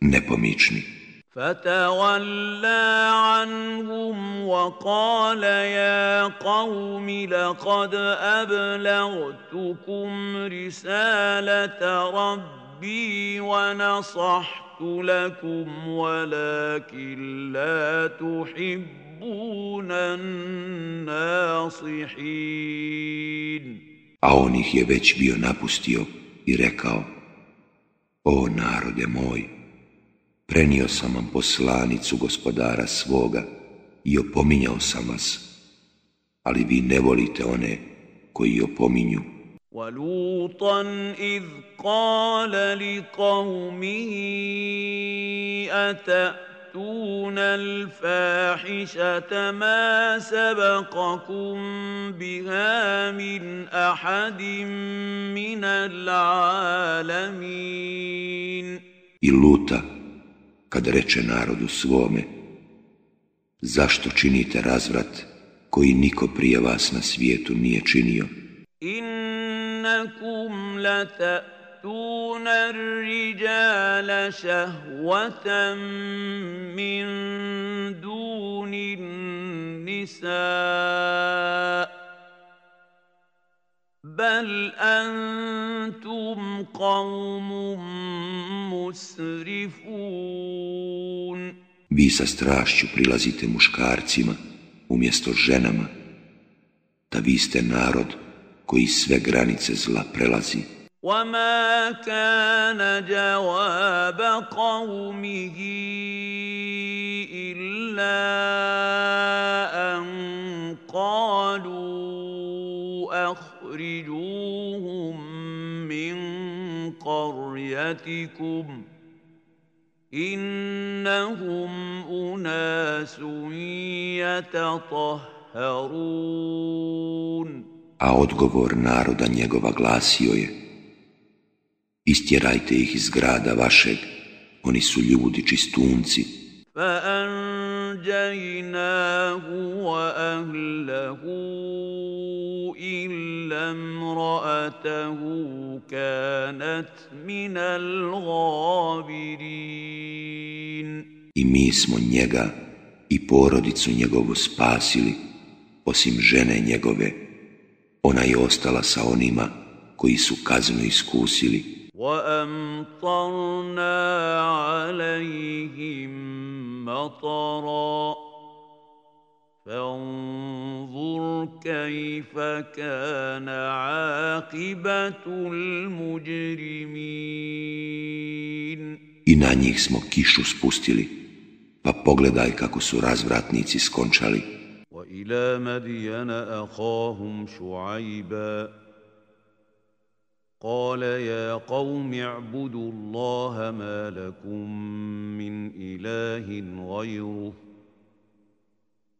nepomični. فتولى عنهم وقال يا قوم لقد أبلغتكم رسالة ربي ونصحت لكم ولكن لا تحبون الناصحين. A on ih je već bio napustio i rekao, O narode moj, Prenio sam vam poslanicu gospodara svoga i opominjao sam vas, ali vi ne volite one koji opominju. وَلُوطًا إِذْ قَالَ لِقَوْمِهِ أَتَأْتُونَ الْفَاحِشَةَ مَا سَبَقَكُم بِهَا مِنْ أَحَدٍ مِنَ الْعَالَمِينَ I luta kad reče narodu svome, zašto činite razvrat koji niko prije vas na svijetu nije činio? Innakum lata'tuna ar-rijala shahwatan min dunin nisa' بل أنتم قوم مسرفون Vi sa strašću prilazite muškarcima umjesto ženama, da vi ste narod koji sve granice zla prelazi. وما كان جواب قومه إلا أخرجوهم من قريتكم إنهم أناس يتطهرون A odgovor naroda njegova glasio je Istjerajte ih iz grada vašeg, oni su ljudi čistunci. فأنجيناه وأهله إلا امرأته كانت من الغابرين I mi smo njega i porodicu njegovu spasili, osim žene njegove. Ona je ostala sa onima koji su kaznu iskusili. وَأَمْطَرْنَا عَلَيْهِمْ مَطَرًا فانظر كيف كان عاقبة المجرمين. I na njih smo kišu spustili, pa pogledaj kako su razvratnici skončali. وإلى مدين أخاهم شعيبا. قال يا قوم اعبدوا الله ما لكم من إله غيره.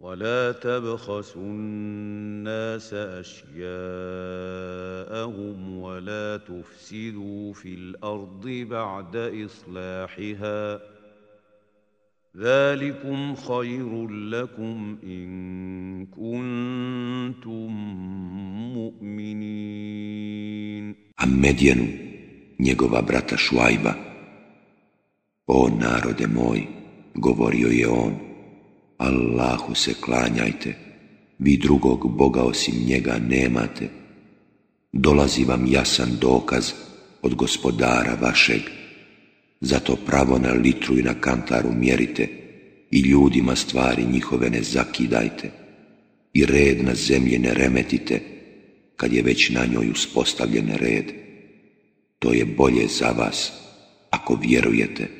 ولا تبخسوا الناس اشياءهم ولا تفسدوا في الأرض بعد اصلاحها ذلكم خير لكم ان كنتم مؤمنين A Medjenu, njegova brata Šuajba, o narode moj, govorio je on, Allahu se klanjajte, vi drugog Boga osim njega nemate. Dolazi vam jasan dokaz od gospodara vašeg, zato pravo na litru i na kantaru mjerite i ljudima stvari njihove ne zakidajte i red na zemlji ne remetite kad je već na njoj uspostavljen red. To je bolje za vas ako vjerujete.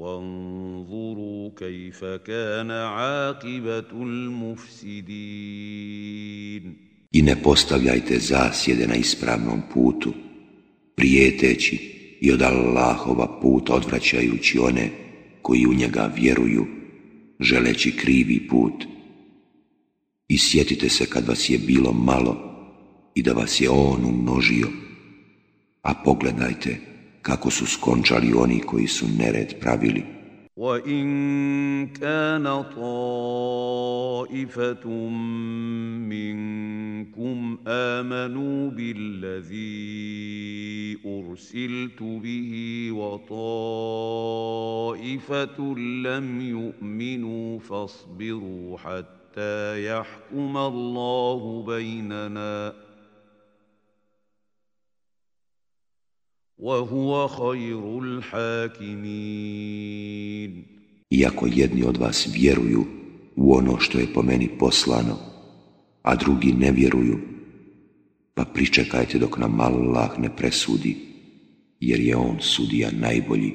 وانظروا كيف كان عاقبة المفسدين I ne postavljajte zasjede na ispravnom putu, prijeteći i od Allahova puta odvraćajući one koji u njega vjeruju, želeći krivi put. I sjetite se kad vas je bilo malo i da vas je On umnožio, a pogledajte kako su skončali oni koji su nered pravili. وَإِن كَانَ طَائِفَةٌ مِّنكُمْ آمَنُوا بِالَّذِي أُرْسِلْتُ بِهِ وَطَائِفَةٌ لَّمْ يُؤْمِنُوا فَاصْبِرُوا حَتَّىٰ يَحْكُمَ اللَّهُ بَيْنَنَا ۗ وهو خير الحاكمين Iako jedni od vas vjeruju u ono što je po meni poslano, a drugi ne vjeruju, pa pričekajte dok nam Allah ne presudi, jer je on sudija najbolji.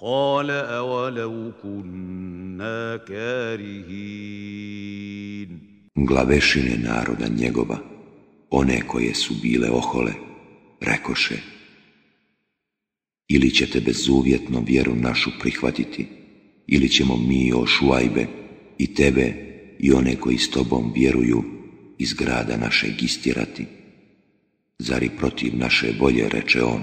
قال اولو كنا كارهين glavešine naroda njegova, one koje su bile ohole, rekoše, ili ćete bezuvjetno vjeru našu prihvatiti, ili ćemo mi o Šuajbe i tebe i one koji s tobom vjeruju iz grada našeg istirati. Zar i protiv naše volje, reče on,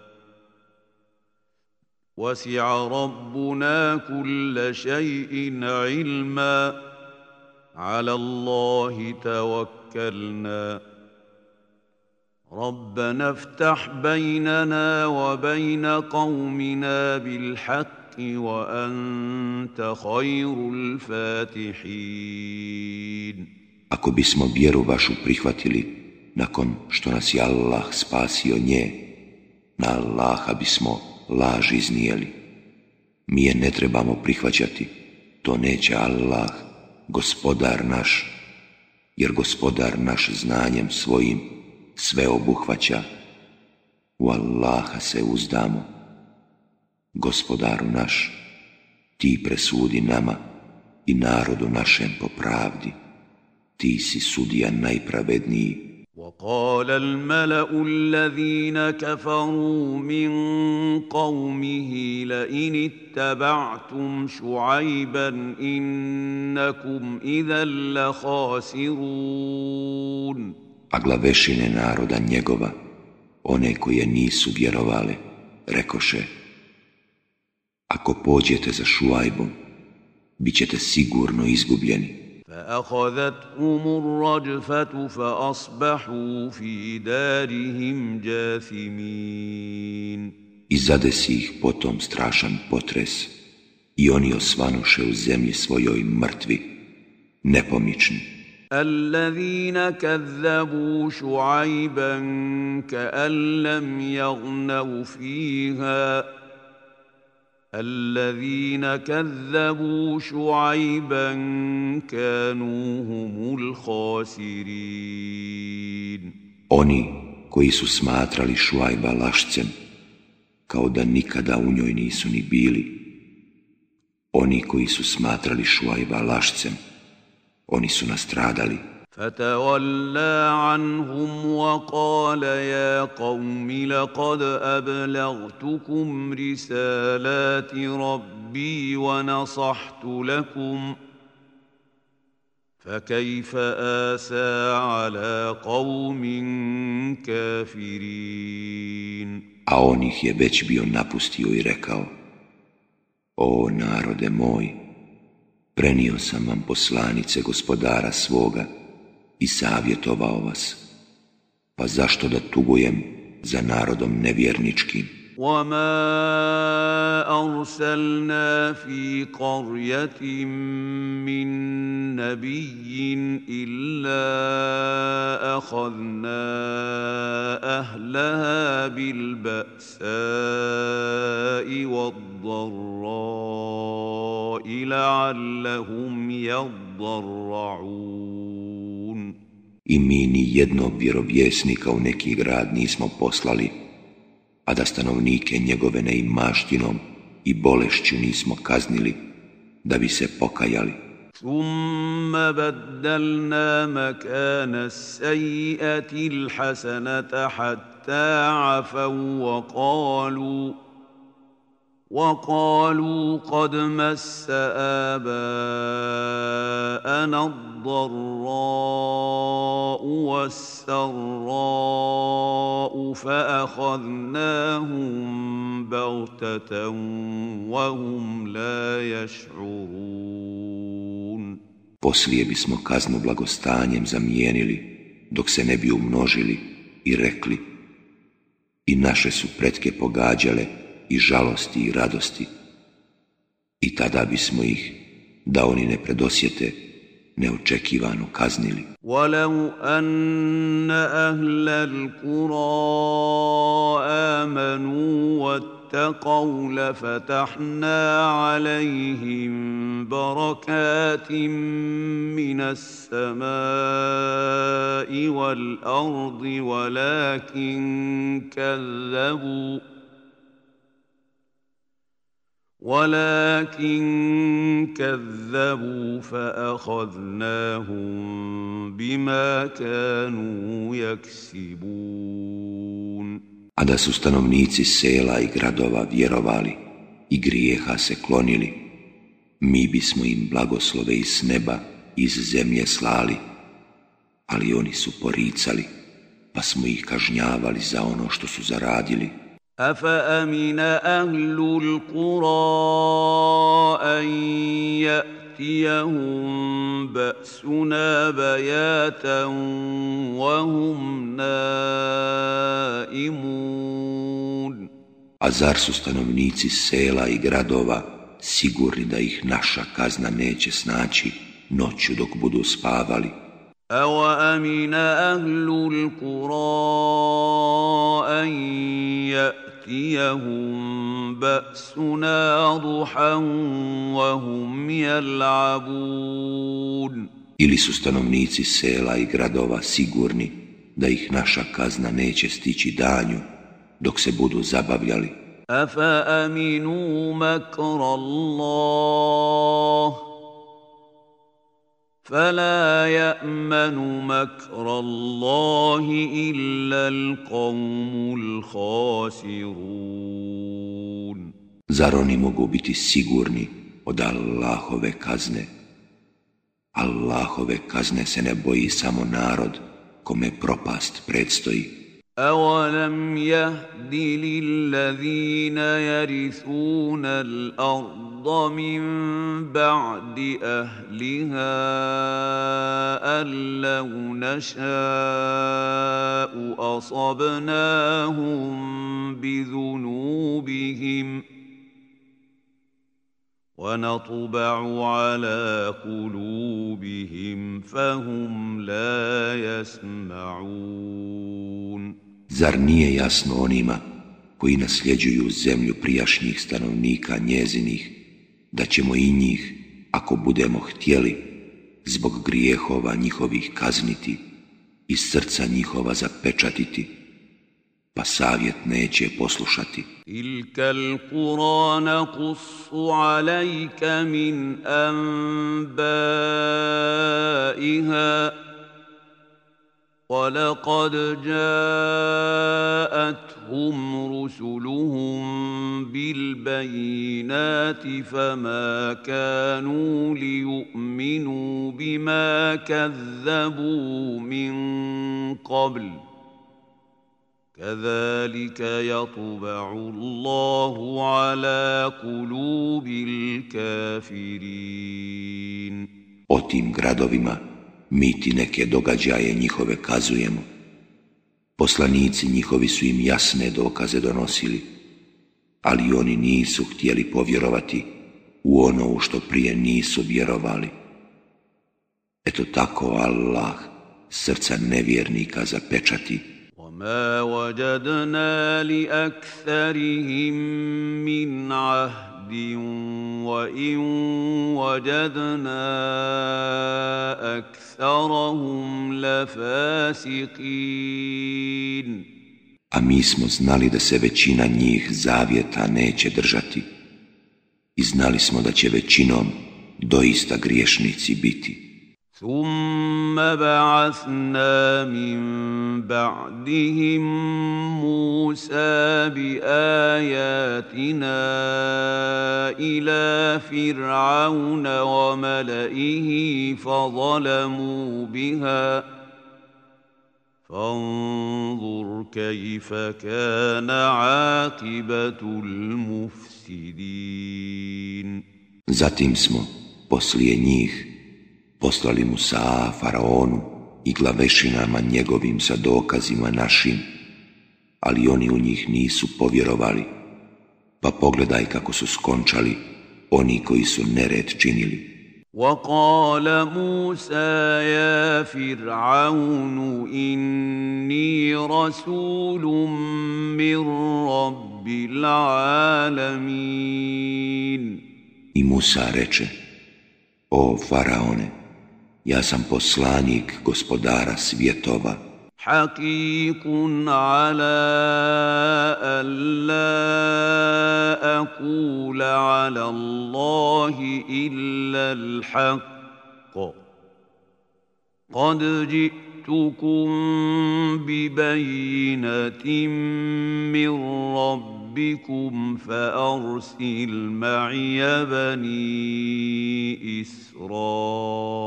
وسع ربنا كل شيء علما. على الله توكلنا. ربنا افتح بيننا وبين قومنا بالحق وأنت خير الفاتحين. Ako bismo vjeru vašu prihvatili nakon što nas je Allah spasio nje, na Allaha bismo laž iznijeli. Mi je ne trebamo prihvaćati, to neće Allah, gospodar naš, jer gospodar naš znanjem svojim sve obuhvaća. U Allaha se uzdamo. Gospodaru naš, ti presudi nama i narodu našem po pravdi. Ti si sudija najpravedniji. وقال الملا الذين كفروا من قومه لئن اتبعتم شعيبا انكم اذا لخاسرون A glavešine naroda njegova, one koje nisu vjerovale, rekoše Ako pođete za Šuajbom, bit ćete sigurno izgubljeni. فأخذتهم الرجفة فأصبحوا في دارهم جاثمين I zadesi ih potom strašan potres i oni osvanuše u zemlji svojoj mrtvi, nepomični. الذين كذبوا شعيبا كأن لم يغنوا فيها الذين كذبوا شعيبا كانوا هم الخاسرين Oni koji su smatrali Šuajba lašcem, kao da nikada u njoj nisu ni bili. Oni koji su smatrali Šuajba lašcem, oni su nastradali. فتولى عنهم وقال يا قوم لقد ابلغتكم رسالات ربي ونصحت لكم فكيف اسى على قوم كافرين A on ih je već bio napustio i rekao, O narode moj, prenio sam vam poslanice gospodara svoga, i savjetovao vas. Pa zašto da tugujem za narodom nevjerničkim? وما أرسلنا في قرية من نبي إلا أخذنا أهلها بالبأساء والضراء لعلهم يضرعون i mi ni jednog vjerovjesnika u neki grad nismo poslali, a da stanovnike njegove neimaštinom i bolešću nismo kaznili, da bi se pokajali. ثم بدلنا مكان السيئة الحسنة حتى عفوا وقالوا وقالوا قد مس آباءنا الضراء والسراء فأخذناهم بغتة وهم لا يشعرون Poslije bismo kaznu blagostanjem zamijenili, dok se ne bi umnožili i rekli i naše su pretke pogađale i žalosti i radosti. I tada bismo ih, da oni ne predosjete, neočekivano kaznili. ولو أن أهل القرى آمنوا واتقوا لفتحنا عليهم بركات من السماء والأرض ولكن كذبوا ولكن كذبوا فأخذناهم بما كانوا يكسبون A da su stanovnici sela i gradova vjerovali i grijeha se klonili, mi bismo im blagoslove iz neba, iz zemlje slali, ali oni su poricali, pa smo ih kažnjavali za ono što su zaradili. أفأمن أهل القرى أن يأتيهم بأسنا بياتا وهم نائمون A zar su stanovnici sela i gradova sigurni da ih naša kazna neće snaći noću dok budu spavali? أوأمن أهل القرى أن يأتيهم بأسنا ضحى وهم يلعبون Ili su stanovnici sela i gradova sigurni da ih naša kazna neće stići danju dok se budu zabavljali? أفأمنوا مكر الله فلا يامن مكر الله الا القوم الخاسرون Zar oni mogu biti sigurni od Allahove kazne? Allahove kazne se ne boji samo narod kome propast predstoji. أولم يهد للذين يرثون الأرض من بعد أهلها أن لو نشاء أصبناهم بذنوبهم ۖ ونطبع على قلوبهم فهم لا يسمعون Zar nije jasno onima koji nasljeđuju zemlju prijašnjih stanovnika njezinih, da ćemo i njih, ako budemo htjeli, zbog grijehova njihovih kazniti i srca njihova zapečatiti, pa savjet neće poslušati. Tilka al-Qur'an qussu alajka min anba'iha ولقد جاءتهم رسلهم بالبينات فما كانوا ليؤمنوا بما كذبوا من قبل ۖ كذلك يطبع الله على قلوب الكافرين O tim gradovima mi ti neke događaje njihove kazujemo. Poslanici njihovi su im jasne dokaze donosili, ali oni nisu htjeli povjerovati u ono u što prije nisu vjerovali. Eto tako Allah srca nevjernika zapečati وما وجدنا لاكثرهم من عهد وان وجدنا اكثرهم لفاسقين A mi smo znali da se većina njih zavjeta neće držati i znali smo da će većinom doista griješnici biti. ثم بعثنا من بعدهم موسى بآياتنا إلى فرعون وملئه فظلموا بها. فانظر كيف كان عاقبة المفسدين. Zatim smo poslije njih poslali Musa, Faraonu i glavešinama njegovim sa dokazima našim, ali oni u njih nisu povjerovali, pa pogledaj kako su skončali oni koji su nered činili. وقال موسى يا فرعون إني رسول من رب العالمين I Musa reče, o Faraone, ja sam poslanik gospodara svjetova. حقيق على ألا أقول على الله إلا الحق قد جئتكم ببينة من ربكم ربكم فأرسل معي بني إسرائيل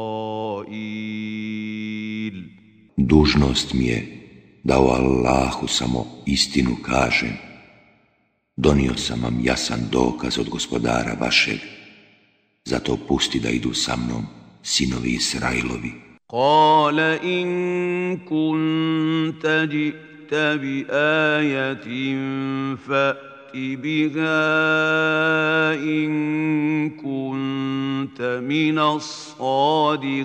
Dužnost mi je da o Allahu samo istinu kažem. Donio sam vam jasan dokaz od gospodara vašeg, zato pusti da idu sa mnom sinovi Israilovi. Kale in kunta جئت بآية فأت بها إن كنت من الصادقين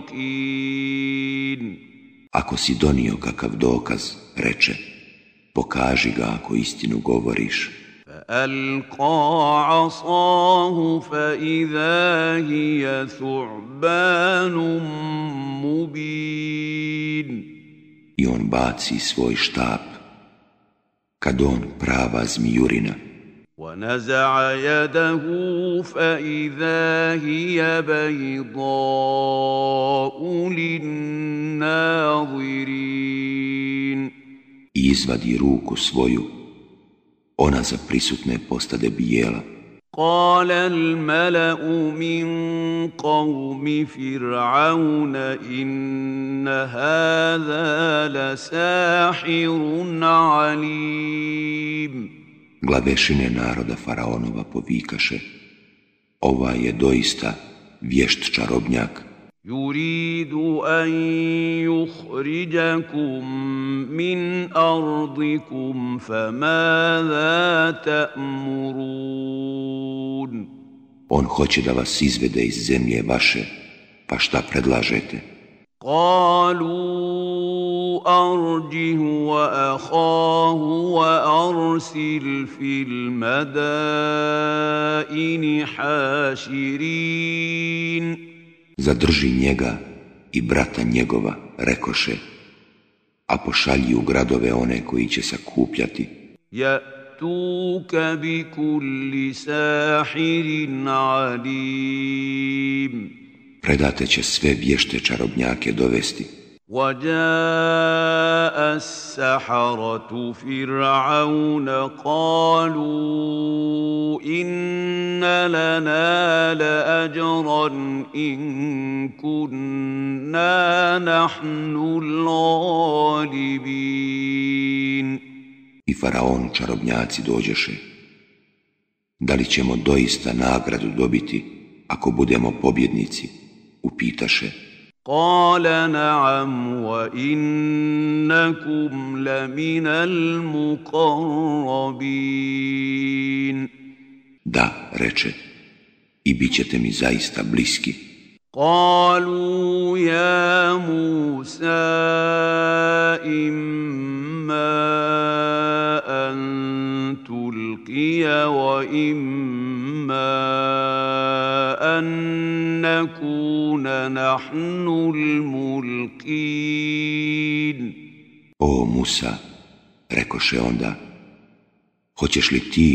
Ako si donio kakav dokaz, reče, pokaži ga ako istinu govoriš. فألقى عصاه فإذا هي ثعبان مبين I on baci svoj štap kad on prava zmijurina. ونزع يده فإذا هي بيضاء للناظرين izvadi ruku svoju, ona za prisutne postade bijela. قال الملأ من قوم فرعون إن هذا لساحر عليم Glavešine naroda Faraonova povikaše, ova je doista vješt čarobnjak. يريد أن يخرجكم من أرضكم فماذا تأمرون On hoće da vas izvede iz zemlje vaše, pa šta predlažete? قالوا أرجه وأخاه وأرسل في المدائن حاشرين zadrži njega i brata njegova, rekoše, a pošalji u gradove one koji će sakupljati. Ja tuka bi kulli sahirin alim. Predate će sve vješte čarobnjake dovesti, وجاء السحرة فرعون قالوا إن لنا لأجرا إن كنا نحن الغالبين I faraonu čarobnjaci dođeše. Da li ćemo doista nagradu dobiti ako budemo pobjednici? Upitaše. قال نعم وإنكم لمن المقربين Da, reče, i bit ćete mi zaista bliski. قالوا يا موسى إما أن تلقي وإما أن نكون نحن الملقين O Musa, rekoše onda, hoćeš li ti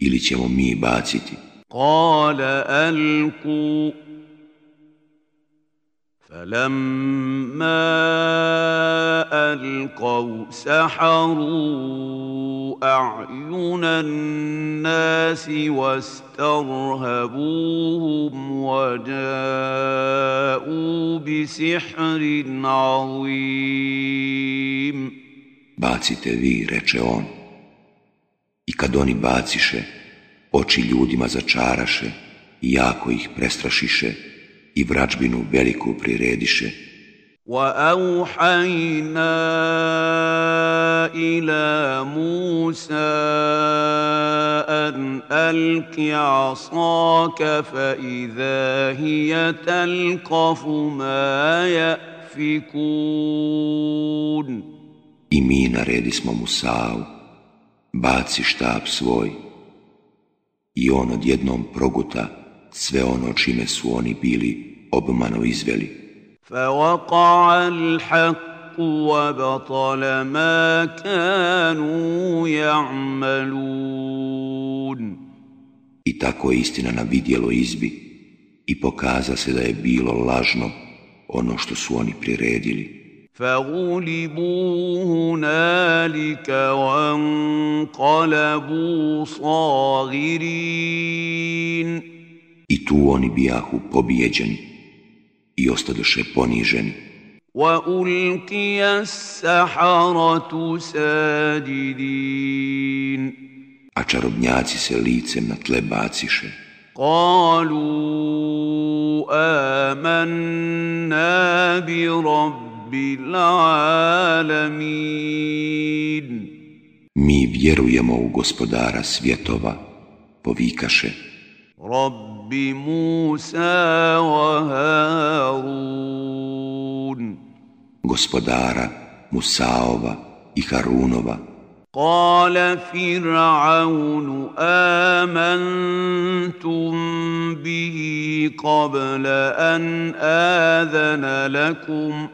ili ćemo mi baciti? قال ألقوا فلما ألقوا سحروا أعين الناس واسترهبوهم وجاءوا بسحر عظيم Bacite vi, reče on. I kad oni baciše, oči ljudima začaraše i jako ih prestrašiše i vračbinu veliku prirediše. واوحينا الى موسى ان الق عصاك فاذا هي تلقف ما يافكون I mi naredismo Musau, baci štab svoj. I on odjednom proguta sve ono čime su oni bili obmano izveli. فوقع الحق وبطل ما كانوا يعملون I tako je istina na vidjelo izbi i pokaza se da je bilo lažno ono što su oni priredili. فغلبوا هنالك وانقلبوا صاغرين I tu oni bijahu pobijeđeni i ostadoše poniženi. والقي السحره ساجدين A čarobnjaci se licem na tle baciše. قالوا آمنا برب العالمين Mi vjerujemo u gospodara svjetova, povikaše. رب موسى وهارون Gospodara Musaova i Harunova. قال فرعون آمنتم به قبل أن آذن لكم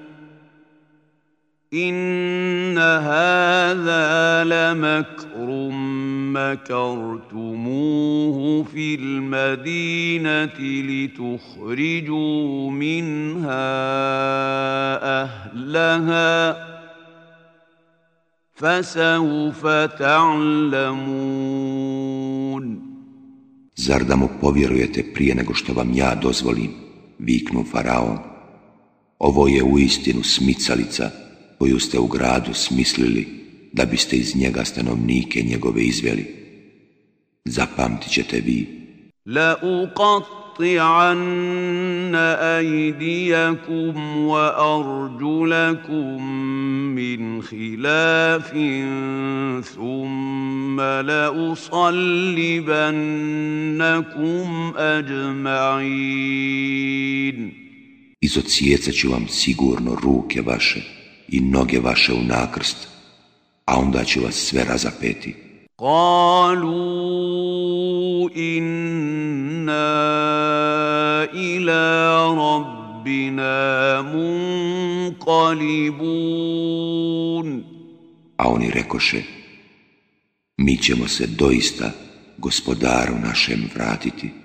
إن هذا لمكر مكرتموه في المدينة لتخرجوا منها أهلها فسوف تعلمون Zar da mu povjerujete prije nego što vam ja dozvolim, viknu faraon. Ovo je uistinu smicalica koju ste u gradu smislili da biste iz njega stanovnike njegove izveli. Zapamtit ćete vi. La لأقطعن أيديكم وأرجلكم من خلاف ثم لأصلبنكم أجمعين Izocijecat ću vam sigurno ruke vaše i noge vaše u nakrst, a onda će vas sve razapeti. Kalu inna ila rabbina munkalibun. A oni rekoše, mi ćemo se doista gospodaru našem vratiti.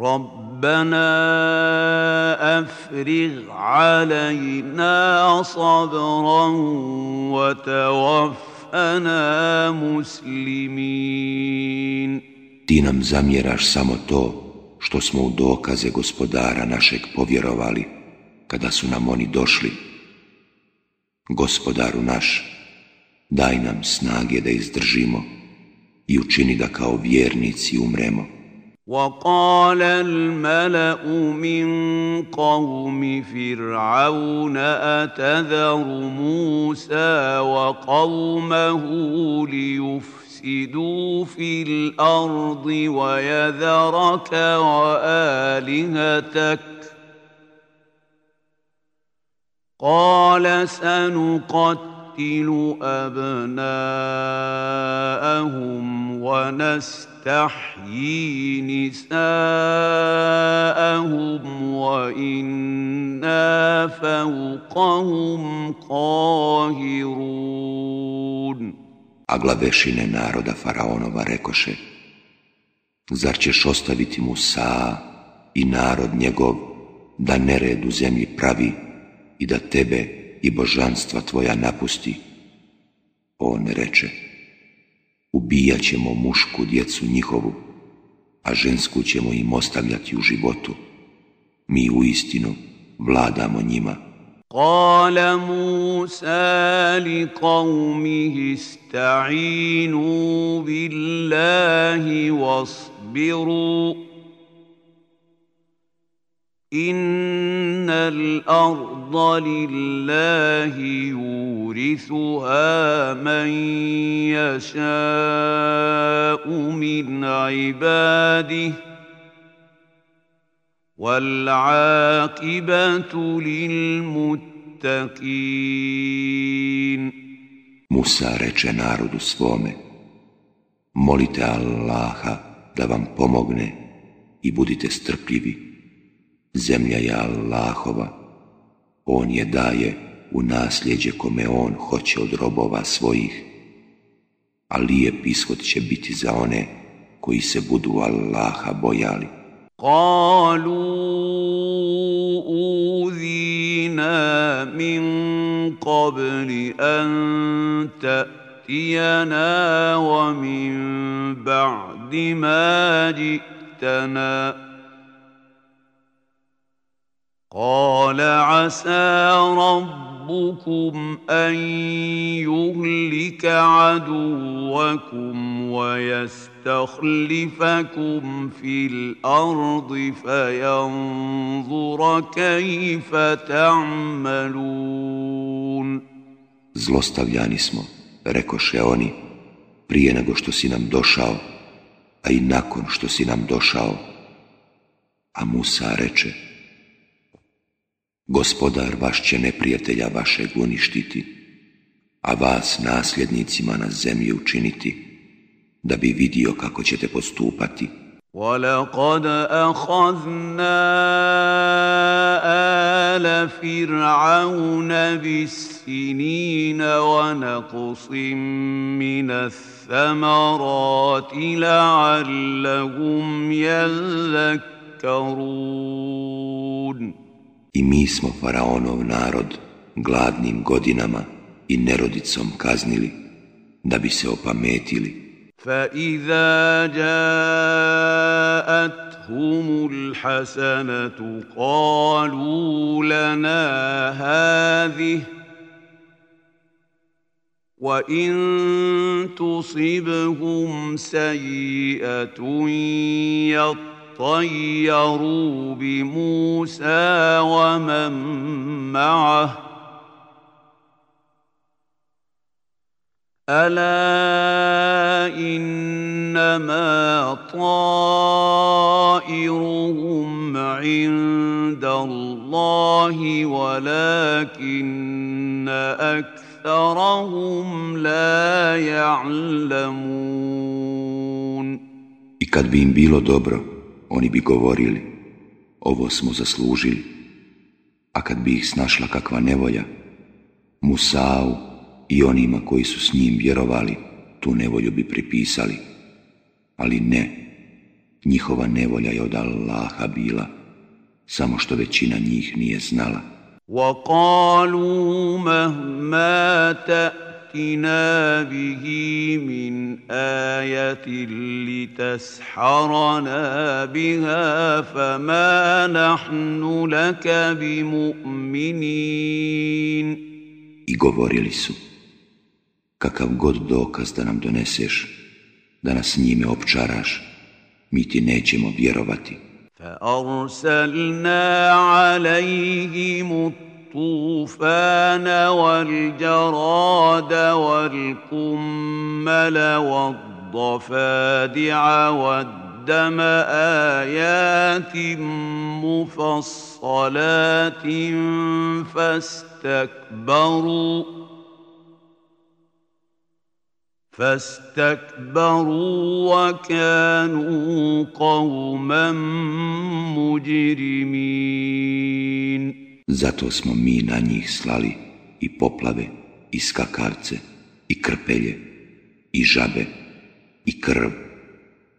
ربنا افرغ علينا صبرا وتوفنا مسلمين Ti nam zamjeraš samo to što smo u dokaze gospodara našeg povjerovali kada su nam oni došli. Gospodaru naš, daj nam snage da izdržimo i učini da kao vjernici umremo. وقال الملأ من قوم فرعون أتذر موسى وقومه ليفسدوا في الأرض ويذرك وآلهتك؟ قال سنقتل ابناءهم ونستحيي نستحيي نساءهم وإنا فوقهم قاهرون A glavešine naroda Faraonova rekoše, zar ćeš ostaviti Musa i narod njegov da nered u zemlji pravi i da tebe i božanstva tvoja napusti. On reče, ubijat ćemo mušku djecu njihovu, a žensku ćemo im ostavljati u životu. Mi u istinu vladamo njima. Kala Musa li qavmihi ista'inu billahi wasbiru. ان الأرض لله يورثها من يشاء من عباده والعاقبه للمتقين موسى رجه narodu svome molite الله da vam pomogne i budite strpljivi Zemlja je Allahova, On je daje u nasljeđe kome On hoće od robova svojih, a lijep ishod će biti za one koji se budu Allaha bojali. قالوا أوذينا من قبل أن تأتينا ومن بعد ما جئتنا قال عسى ربكم ان يهلك عدوكم ويستخلفكم في الأرض فينظر كيف تعملون Zlostavljani smo, rekoše oni, prije nego što si nam došao, a i nakon što si nam došao. A Musa reče, Gospodar vaš će neprijatelja vašeg uništiti, a vas nasljednicima na zemlji učiniti, da bi vidio kako ćete postupati. وَلَقَدْ أَخَذْنَا آلَ فِرْعَوْنَ بِالسِّنِينَ وَنَقْصٍ مِّنَ الثَّمَرَاتِ لَعَلَّهُمْ يَذَّكَّرُونَ I mi smo faraonov narod gladnim godinama i nerodicom kaznili, da bi se opametili. فإذا جاءتهم الحسنة قالوا لنا هذه وإن تصبهم سيئة يطيروا بموسى ومن معه. ألا إنما طائرهم عند الله ولكن أكثرهم لا يعلمون. I kad bi im bilo dobro, oni bi govorili, ovo smo zaslužili. A kad bi ih snašla kakva nevolja, Musau i onima koji su s njim vjerovali, tu nevolju bi pripisali. Ali ne, njihova nevolja je od Allaha bila, samo što većina njih nije znala. وَقَالُوا مَهْمَا تَأْتِنَا بِهِ مِنْ آيَةٍ لِتَسْحَرَنَا بِهَا فَمَا نَحْنُ لَكَ بِمُؤْمِنِينَ I govorili su, kakav god dokaz da nam doneseš, da nas njime opčaraš, mi ti nećemo vjerovati. فأرسلنا عليهم الطوفان والجراد والقمل والضفادع والدم آيات مفصلات فاستكبروا فاستكبروا وكانوا قوما مجرمين Zato smo mi na njih slali i poplave, i skakarce, i krpelje, i žabe, i krv,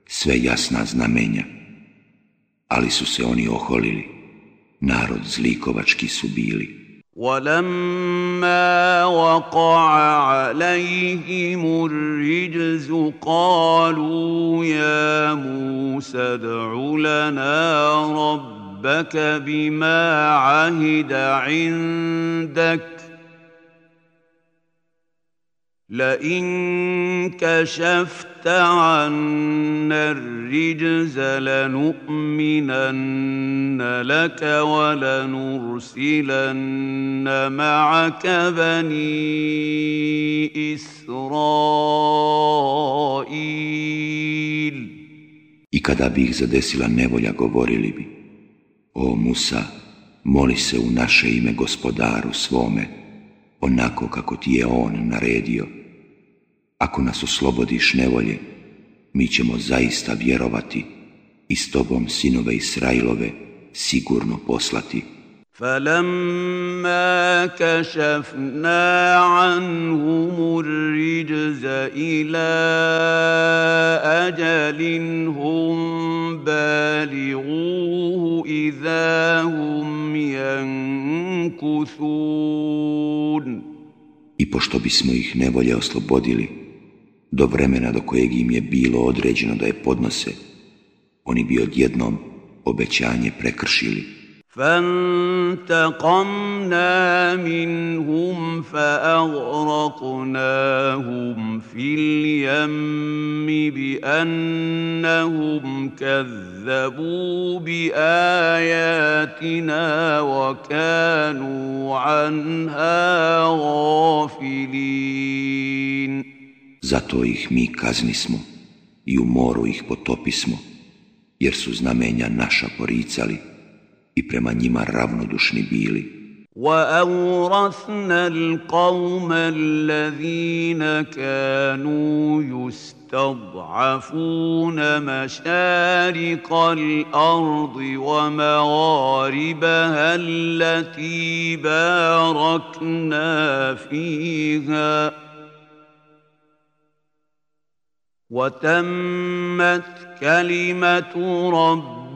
sve jasna znamenja. Ali su se oni oholili, narod zlikovački su bili. ولما وقع عليهم الرجز قالوا يا موسى ادع لنا ربك بما عهد عندك. لئن كشفت عنا الرجز لنؤمنن لك ولنرسلن معك بني إسرائيل. I kada bi ih zadesila nevolja govorili bi O Musa, moli se u naše ime gospodaru svome, onako kako ti je on naredio. Ako nas oslobodiš nevolje, mi ćemo zaista vjerovati i s tobom sinove Israilove sigurno poslati. فلما كشفنا عنهم الرجز إلى أجل هم بالغوه إذا هم ينكثون I pošto bismo ih nevolje oslobodili, do vremena do kojeg im je bilo određeno da je podnose, oni bi odjednom obećanje prekršili. فانتقمنا منهم فأغرقناهم في اليم بأنهم كذبوا بآياتنا وكانوا عنها غافلين. Zato ih mi kaznismo i u moru ih potopismo, jer su znamenja naša poricali. I prema njima ravnodušni bili. وأورثنا القوم الذين كانوا يستضعفون مشارق الأرض ومغاربها التي باركنا فيها وتمت كلمة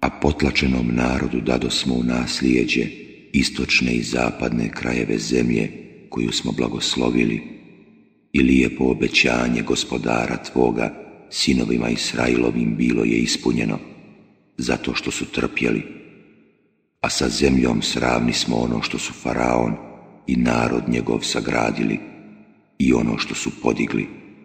A potlačenom narodu dado smo u naslijeđe istočne i zapadne krajeve zemlje koju smo blagoslovili i lijepo obećanje gospodara tvoga sinovima Israilovim bilo je ispunjeno zato što su trpjeli, a sa zemljom sravni smo ono što su faraon i narod njegov sagradili i ono što su podigli.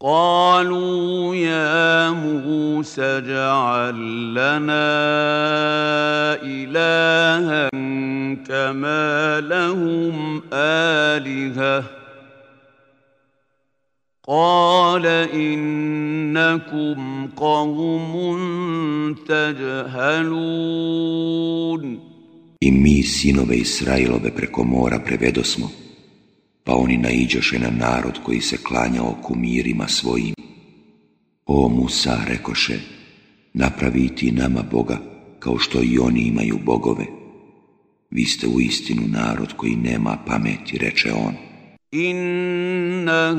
قالوا يا موسى اجعل لنا إلها كما لهم آلهة. قال إنكم قوم تجهلون. I mi sinove Israilove preko mora prevedosmo pa oni naiđoše na narod koji se klanjao kumirima svojim. O Musa, rekoše, napraviti nama Boga, kao što i oni imaju bogove. Vi ste u istinu narod koji nema pameti, reče on. Inna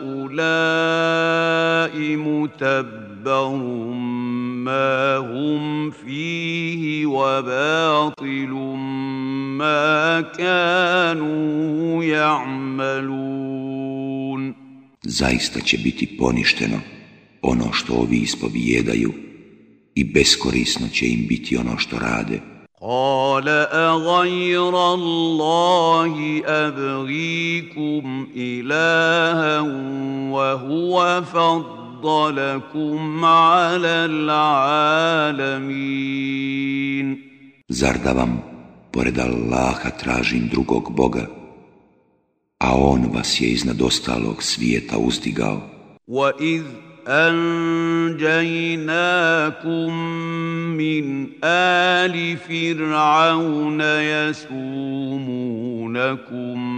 haulai mutabbarum ما هم فيه وباطل ما كانوا يعملون Zaista će biti poništeno ono što ovi ispovijedaju i beskorisno će im biti ono što rade. قال أغير الله أبغيكم إلها وهو فضل فضلكم على العالمين Zar da vam, pored Allaha, tražim drugog Boga, a On vas je iznad ostalog svijeta uzdigao? وَإِذْ أنجيناكم من آل فرعون يسومونكم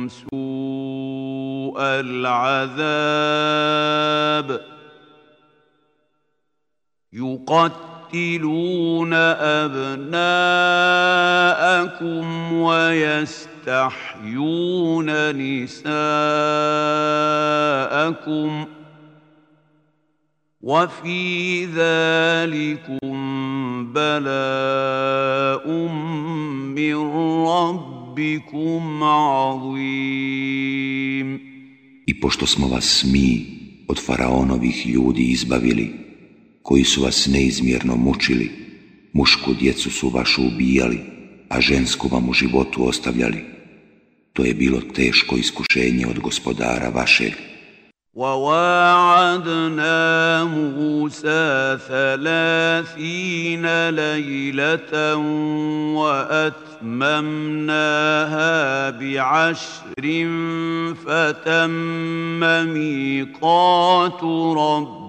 سوء العذاب ۖ يقتلون أبناءكم ويستحيون نساءكم وفي ذلكم بلاء من ربكم عظيم. I pošto smo vas mi od faraonovih ljudi izbavili, koji su vas neizmjerno mučili, mušku djecu su vašu ubijali, a žensku vam u životu ostavljali. To je bilo teško iskušenje od gospodara vašeg. وواعدنا موسى ثلاثين ليلة وأتممناها بعشر فتم ميقات رب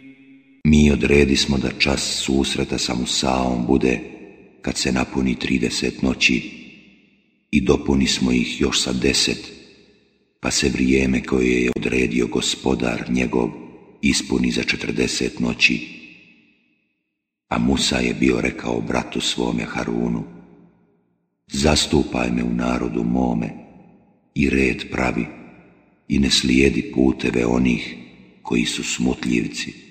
Mi odredismo da čas susreta sa Musaom bude kad se napuni 30 noći i dopuni smo ih još sa deset, pa se vrijeme koje je odredio gospodar njegov ispuni za četrdeset noći. A Musa je bio rekao bratu svome Harunu, zastupaj me u narodu mome i red pravi i ne slijedi puteve onih koji su smutljivci.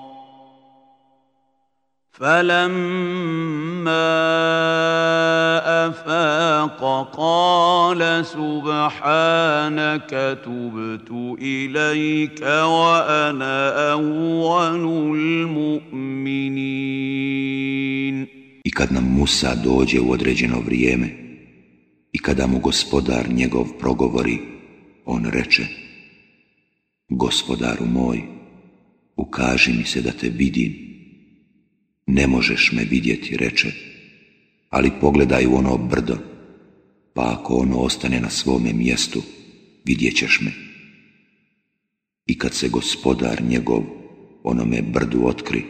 فلما افاق قال سبحانك تبت اليك وانا اول المؤمنين I kad nam Musa dođe u određeno vrijeme i kada mu gospodar njegov progovori, on reče Gospodaru moj, ukaži mi se da te vidim. Ne možeš me vidjeti, reče, ali pogledaj u ono brdo, pa ako ono ostane na svome mjestu, vidjet ćeš me. I kad se gospodar njegov onome brdu otkri,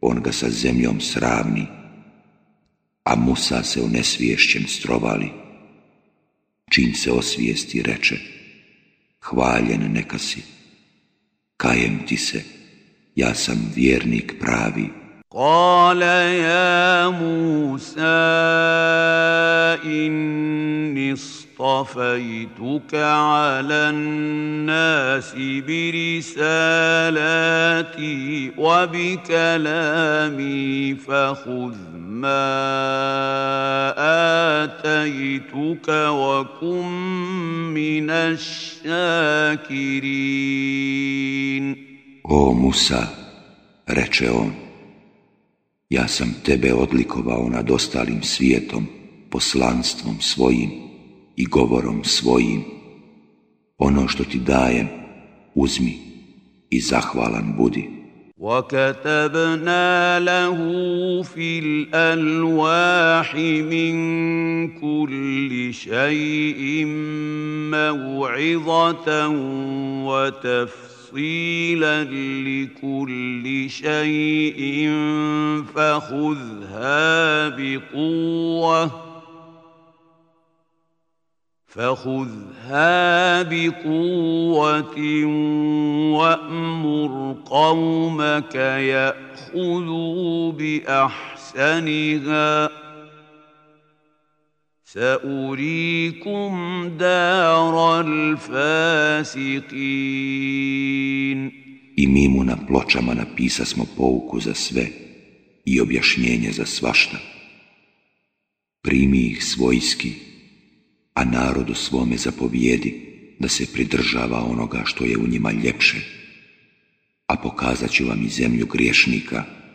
on ga sa zemljom sravni a Musa se u nesviješćem strovali. Čim se osvijesti reče, hvaljen neka si, kajem ti se, ja sam vjernik pravi. Kale ja Musa inni اصطفيتك على الناس برسالاتي وبكلامي فخذ ما آتيتك وكن من الشاكرين. O Musa, reče ja sam tebe odlikovao nad ostalim svijetom, poslanstvom svojim i govorom svojim. Ono što ti dajem, uzmi i zahvalan budi. وكتبنا له في الالواح من كل شيء موعظه وتفصيلا لكل شيء فخذها بقوة فخذها بقوة وأمر قومك يأخذوا بأحسنها. سأريكم دار الفاسقين I mi mu na pločama napisa smo pouku za sve i objašnjenje za svašta. Primi ih svojski a narodu svome zapovijedi da se pridržava onoga što je u njima ljepše, a pokazat ću vam i zemlju griješnika.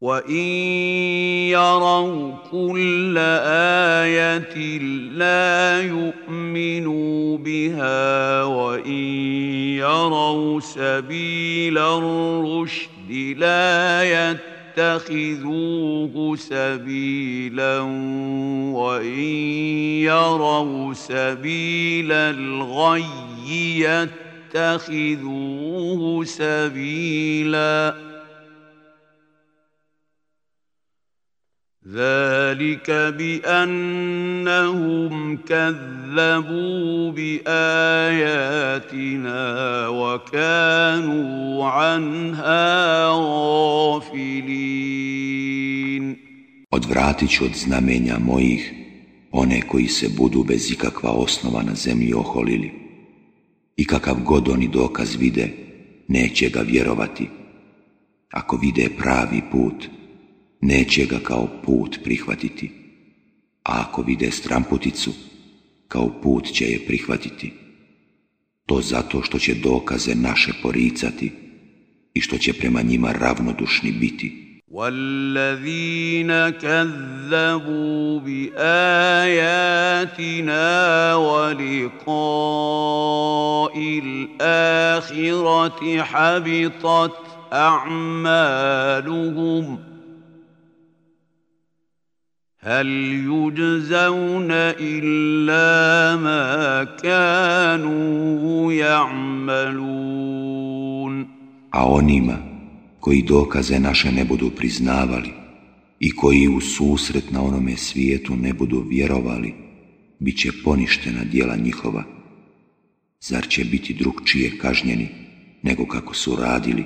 وان يروا كل إيه لا يؤمنوا بها وإن يروا سبيل الرشد لا يتخذوه سبيلا وإن يروا سبيل الغي يتخذوه سبيلاً ذلك بانهم كذبوا باياتنا وكانوا عنها غافلين Odvratit ću od znamenja mojih one koji se budu bez ikakva osnova na zemlji oholili. I kakav god oni dokaz vide, neće ga vjerovati. Ako vide pravi put, neće ga kao put prihvatiti, a ako vide stramputicu, kao put će je prihvatiti. To zato što će dokaze naše poricati i što će prema njima ravnodušni biti. والذين كذبوا بآياتنا ولقاء الآخرة حبطت أعمالهم هل يجزون إلا ما كانوا يعملون A onima koji dokaze naše ne budu priznavali i koji u susret na onome svijetu ne budu vjerovali, bit će poništena dijela njihova. Zar će biti drugčije kažnjeni nego kako su radili?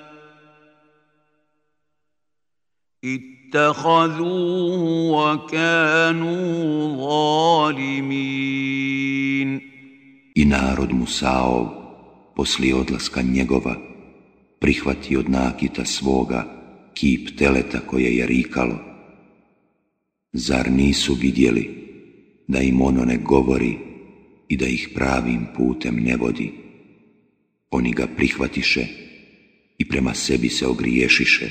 اتخذوه وكانوا ظالمين I narod Musaov, poslije odlaska njegova, prihvati od nakita svoga kip teleta koje je rikalo. Zar nisu vidjeli da im ono ne govori i da ih pravim putem ne vodi? Oni ga prihvatiše i prema sebi se ogriješiše.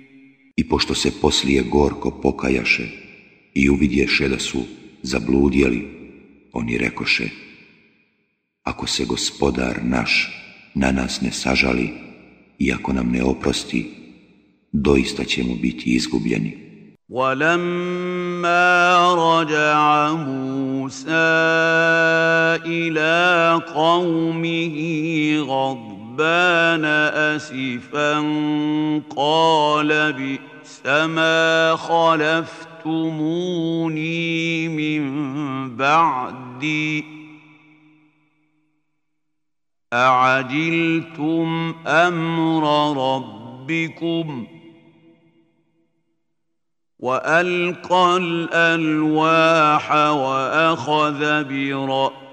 I pošto se poslije gorko pokajaše i uvidješe da su zabludjeli, oni rekoše, ako se gospodar naš na nas ne sažali i ako nam ne oprosti, doista ćemo biti izgubljeni. ولما رجع موسى إلى قومه غضبان أسفا قال بئس ما خلفتموني من بعدي أعجلتم أمر ربكم وألقى الألواح وأخذ برأس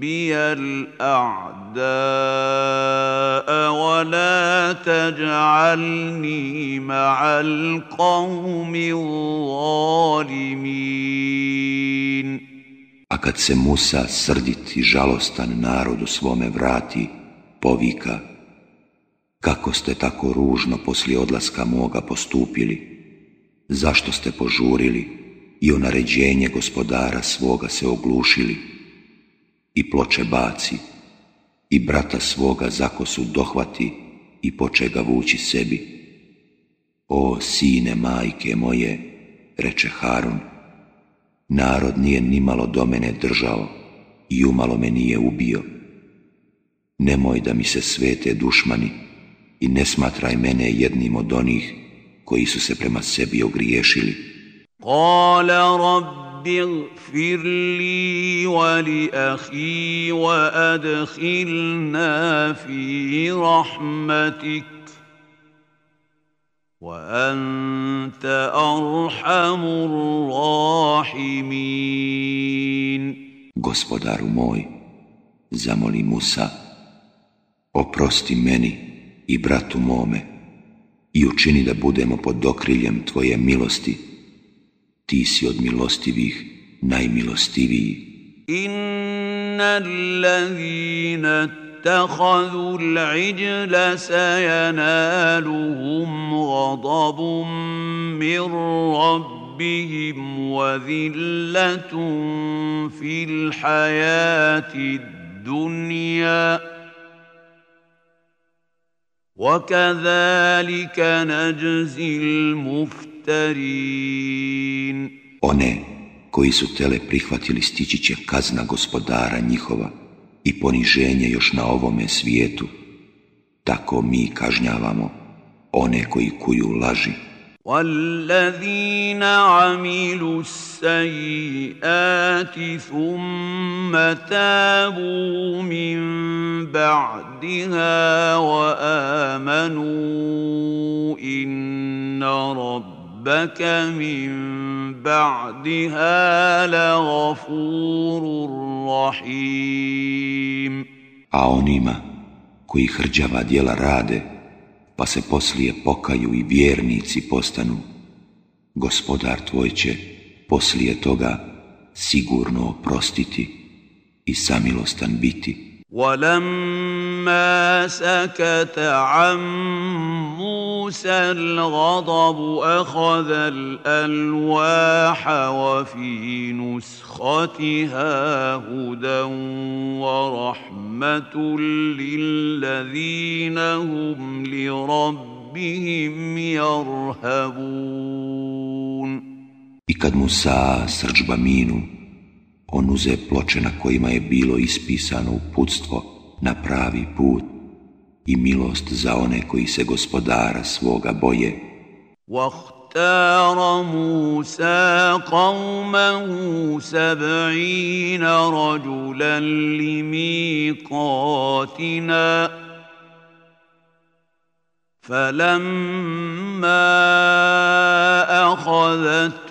بي الأعداء ولا تجعلني مع القوم الظالمين A kad se Musa srdit i žalostan narodu svome vrati, povika, Kako ste tako ružno poslije odlaska moga postupili? Zašto ste požurili i o naređenje gospodara svoga se oglušili? I ploče baci, i brata svoga zakosu dohvati i poče ga vući sebi. O sine majke moje, reče Harun, narod nije nimalo do mene držao i umalo me nije ubio. Nemoj da mi se svete dušmani i ne smatraj mene jednim od onih koji su se prema sebi ogriješili. Kala li ahi wa adkhilna fi rahmatik wa anta arhamur rahimin. Gospodaru moj, zamoli Musa, oprosti meni i bratu mome i učini da budemo pod okriljem Tvoje milosti. Ti si od milostivih najmilostiviji. Inna allazina اتخذوا العجل سينالهم غضب من ربهم وذلة في الحياة الدنيا وكذلك نجزي المفترين One koji su tele prihvatili stići će kazna gospodara njihova i poniženje još na ovome svijetu. Tako mi kažnjavamo one koji kuju laži. والذين عملوا السيئات ثم تابوا من بعدها وامنوا ان ربك من بعدها لغفور رحيم A onima koji hrđava djela rade, pa se poslije pokaju i vjernici postanu, gospodar tvoj će poslije toga sigurno oprostiti i samilostan biti. ولما سكت عن موسى الغضب أخذ الألواح وفي نسختها هدى ورحمة للذين هم لربهم يرهبون. kad Musa srđba minu, on uze ploče na kojima je bilo ispisano uputstvo na pravi put i milost za one koji se gospodara svoga boje. واختار موسى قومه سبعين رجلا لميقاتنا فلما أخذت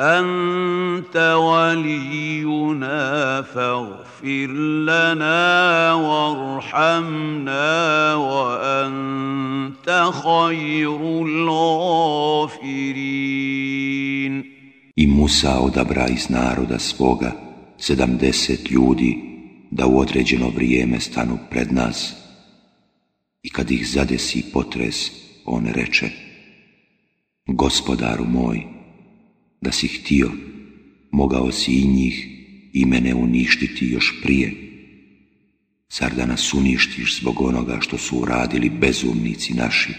أنت ولينا فاغفر لنا وارحمنا وأنت خير الغافرين I Musa odabra iz naroda svoga sedamdeset ljudi da u određeno vrijeme stanu pred nas i kad ih zadesi potres, on reče Gospodaru moj, da si htio, mogao si i njih i mene uništiti još prije. Zar da nas uništiš zbog onoga što su uradili bezumnici naši?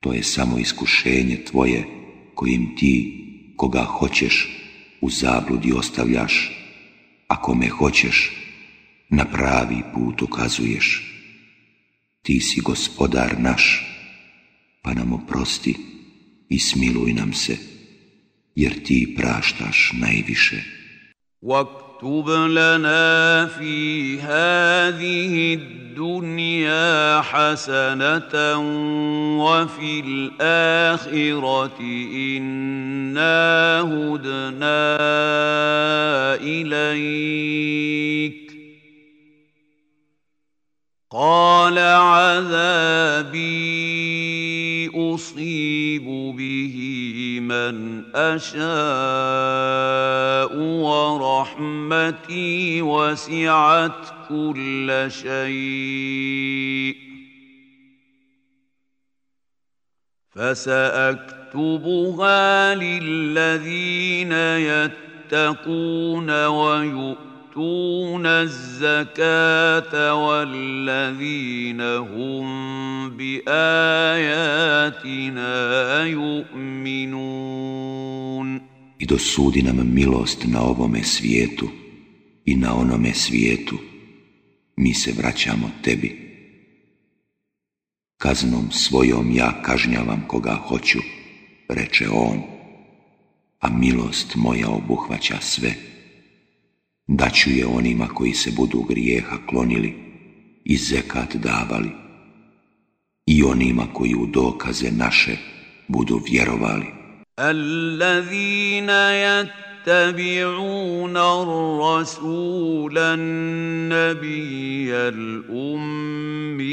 To je samo iskušenje tvoje kojim ti, koga hoćeš, u zabludi ostavljaš, ako me hoćeš, na pravi put ukazuješ. Ti si gospodar naš, pa nam oprosti i smiluj nam se, jer ti praštaš najviše. واكتب لنا في هذه الدنيا حسنة وفي الآخرة إنا هدنا إليك قال عذابي من أشاء ورحمتي وسعت كل شيء. فسأكتبها للذين يتقون ويؤمنون. يؤتون الزكاة والذين هم بآياتنا يؤمنون I dosudi nam milost na ovome svijetu i na onome svijetu. Mi se vraćamo tebi. Kaznom svojom ja kažnjavam koga hoću, reče on, a milost moja obuhvaća sve daću je onima koji se budu grijeha klonili i zekat davali i onima koji u dokaze naše budu vjerovali. Allazina يتبعون الرسول النبي الأمي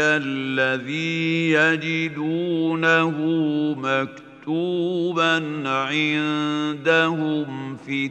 الذي يجدونه مكتوبا عندهم في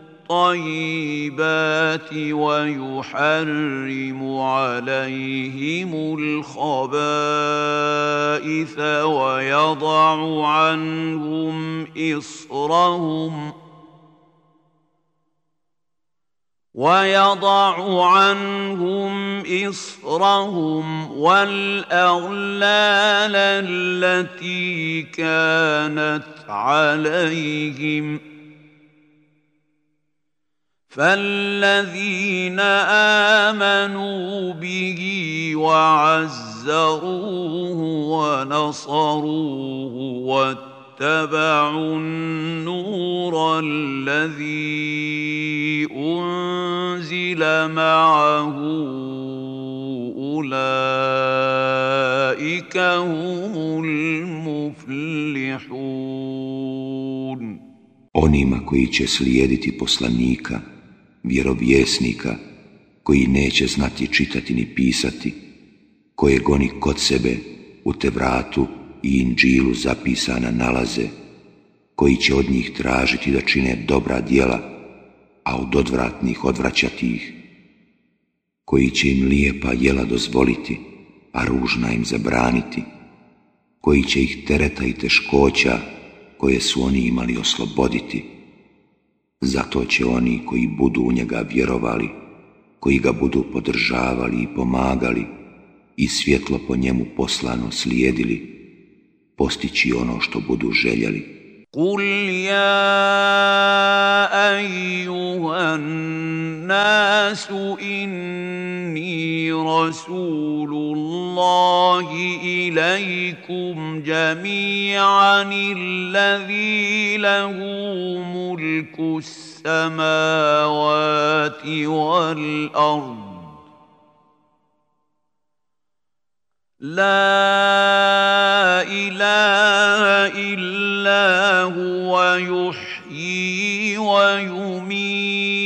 الطيبات ويحرم عليهم الخبائث ويضع عنهم إصرهم ويضع عنهم إصرهم والأغلال التي كانت عليهم ۖ فالذين امنوا به وعزروه ونصروه واتبعوا النور الذي انزل معه اولئك هم المفلحون Onima koji će slijediti poslanika vjerovjesnika koji neće znati čitati ni pisati, koje goni kod sebe u Tevratu i Inđilu zapisana nalaze, koji će od njih tražiti da čine dobra djela, a od odvratnih odvraćati ih, koji će im lijepa jela dozvoliti, a ružna im zabraniti, koji će ih tereta i teškoća koje su oni imali osloboditi, zato će oni koji budu u njega vjerovali, koji ga budu podržavali i pomagali i svjetlo po njemu poslano slijedili, postići ono što budu željeli. قل يا ايها الناس اني رسول الله اليكم جميعا الذي له ملك السماوات والارض لا إله إلا هو يحيي ويميت.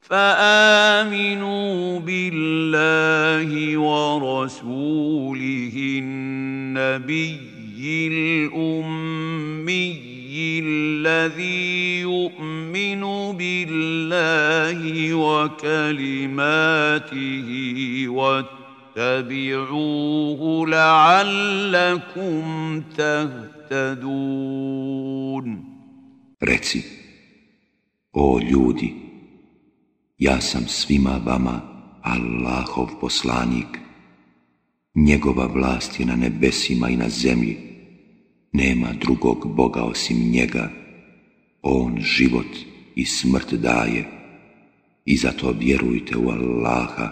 فآمنوا بالله ورسوله النبي الأمي. الذي يؤمن بالله وكلماته واتبعوه لعلكم تهتدون Reci, o ljudi, ja sam svima vama Allahov poslanik. Njegova vlast je na nebesima i na zemlji. Nema drugog Boga osim njega. On život i smrt daje. I zato vjerujte u Allaha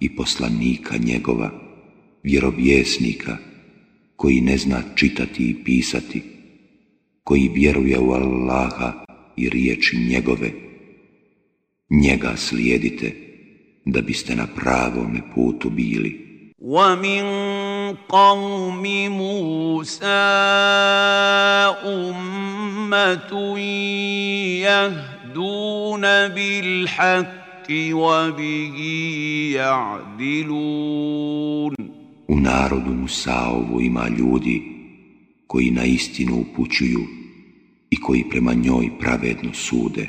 i poslanika njegova, vjerovjesnika, koji ne zna čitati i pisati, koji vjeruje u Allaha i riječi njegove. Njega slijedite, da biste na pravome putu bili. ومن قوم موسى أمة يهدون بالحق وبه يعدلون U narodu Musaovu ima ljudi koji na istinu upućuju i koji prema njoj pravedno sude.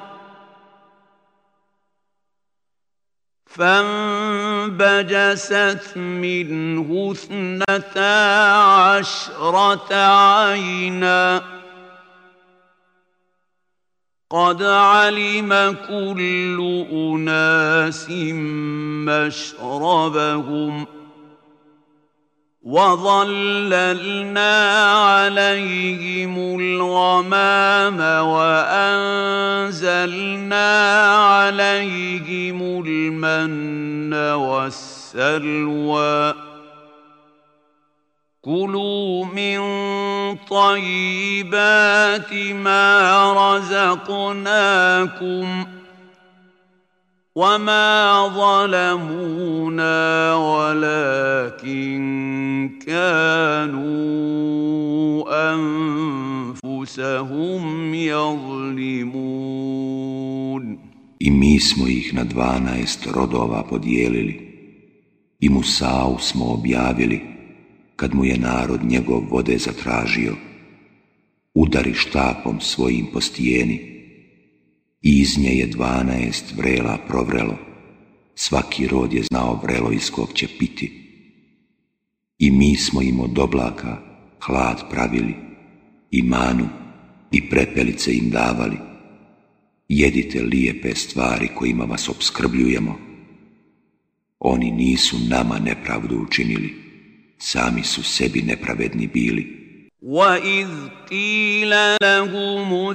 فانبجست منه اثنتا عشرة عينا. قد علم كل أناس مشربهم ۖ. وظللنا عليهم الغمام وأنزلنا عليهم المن والسلوى. كلوا من طيبات ما رزقناكم وما ظلمونا ولكن كانوا أنفسهم يظلمون I mi smo ih na dvanaest rodova podijelili i Musau smo objavili kad mu je narod njegov vode zatražio. Udari štapom svojim po stijeni i iz nje je dvanaest vrela provrelo. Svaki rod je znao vrelo iz kog će piti. I mi smo im od oblaka hlad pravili, i manu, i prepelice im davali. Jedite lijepe stvari kojima vas obskrbljujemo. Oni nisu nama nepravdu učinili, sami su sebi nepravedni bili. وَإِذْ قِيلَ لَهُمُ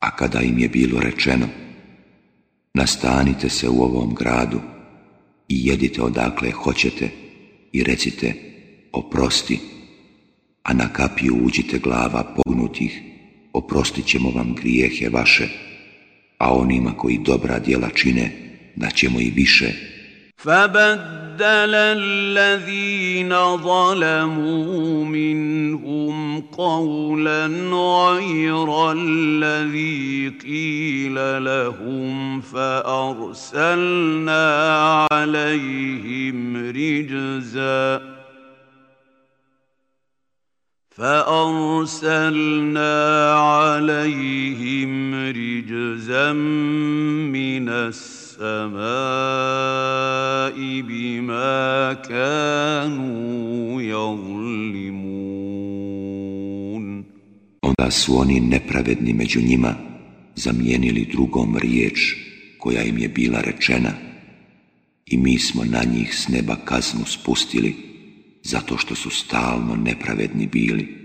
A kada im je bilo rečeno, nastanite se u ovom gradu i jedite odakle hoćete i recite oprosti, a na kapiju uđite glava pognutih, oprostit ćemo vam grijehe vaše, a onima koji dobra djela čine, da ćemo i više. فبدل الذين ظلموا منهم قولا غير الذي قيل لهم فأرسلنا عليهم رجزا فأرسلنا عليهم رجزا من السماء السماء بما كانوا يظلمون Onda su oni nepravedni među njima zamijenili drugom riječ koja im je bila rečena I mi smo na njih s neba kaznu spustili, zato što su stalno nepravedni bili.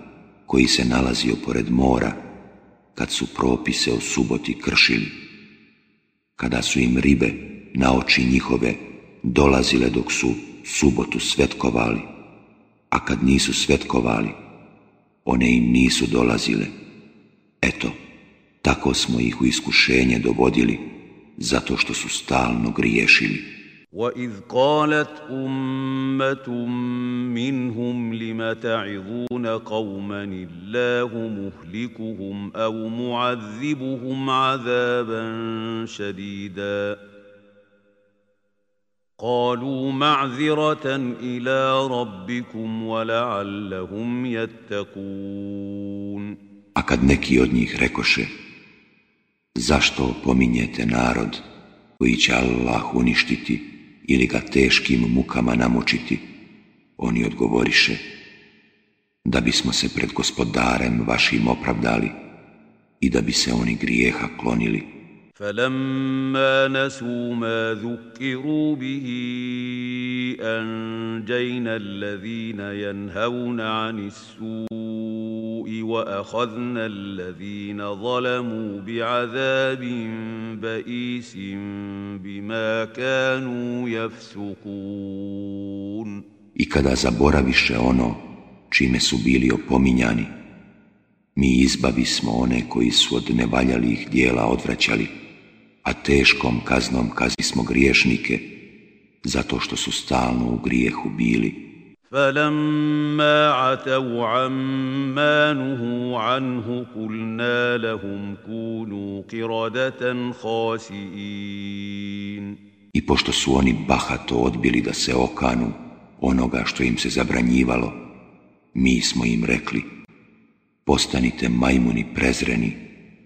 koji se nalazio pored mora, kad su propise o suboti kršili, kada su im ribe na oči njihove dolazile dok su subotu svetkovali, a kad nisu svetkovali, one im nisu dolazile. Eto, tako smo ih u iskušenje dovodili, zato što su stalno griješili. واذ قالت امه منهم لم تعظون قوما الله مهلكهم أو معذبهم عذابا شديدا قالوا معذره إلى ربكم ولعلهم يتقون A kad neki od njih rekoše, zašto pominjete narod koji će Allah uništiti? Ili ga teškim mukama namučiti, oni odgovoriše, da bismo se pred gospodarem vašim opravdali i da bi se oni grijeha klonili. فلما نسوا ما ذكروا به أنجينا الذين ينهون عن السوء وأخذنا الذين ظلموا بعذاب بئيس بما كانوا يفسقون I kada zaboraviše ono čime su bili opominjani, mi izbavi smo one koji su od nevaljalih dijela odvraćali, a teškom kaznom kazi smo griješnike, zato što su stalno u grijehu bili. فلما عتوا عما نهوا عنه قلنا لهم كونوا قردة خاسئين I pošto su oni bahato odbili da se okanu onoga što im se zabranjivalo, mi smo im rekli, postanite majmuni prezreni,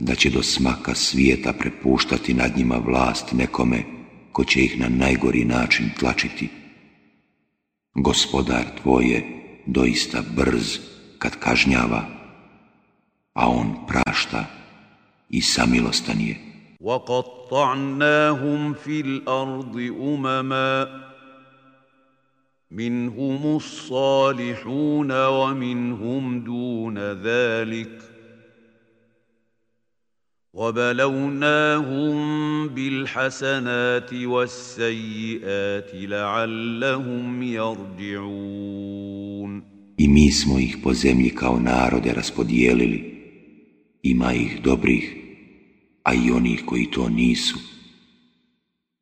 da će do smaka svijeta prepuštati nad njima vlast nekome ko će ih na najgori način tlačiti. Gospodar tvoj je doista brz kad kažnjava, a on prašta i samilostan je. وقطعناهم في الارض امما منهم الصالحون ومنهم دون ذلك وبلوناهم بالحسنات والسيئات لعلهم يرجعون I mi smo ih po zemlji kao narode raspodijelili. Ima ih dobrih, a i onih koji to nisu.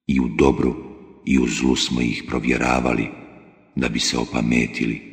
I u dobru i u zlu smo ih provjeravali, da bi se opametili.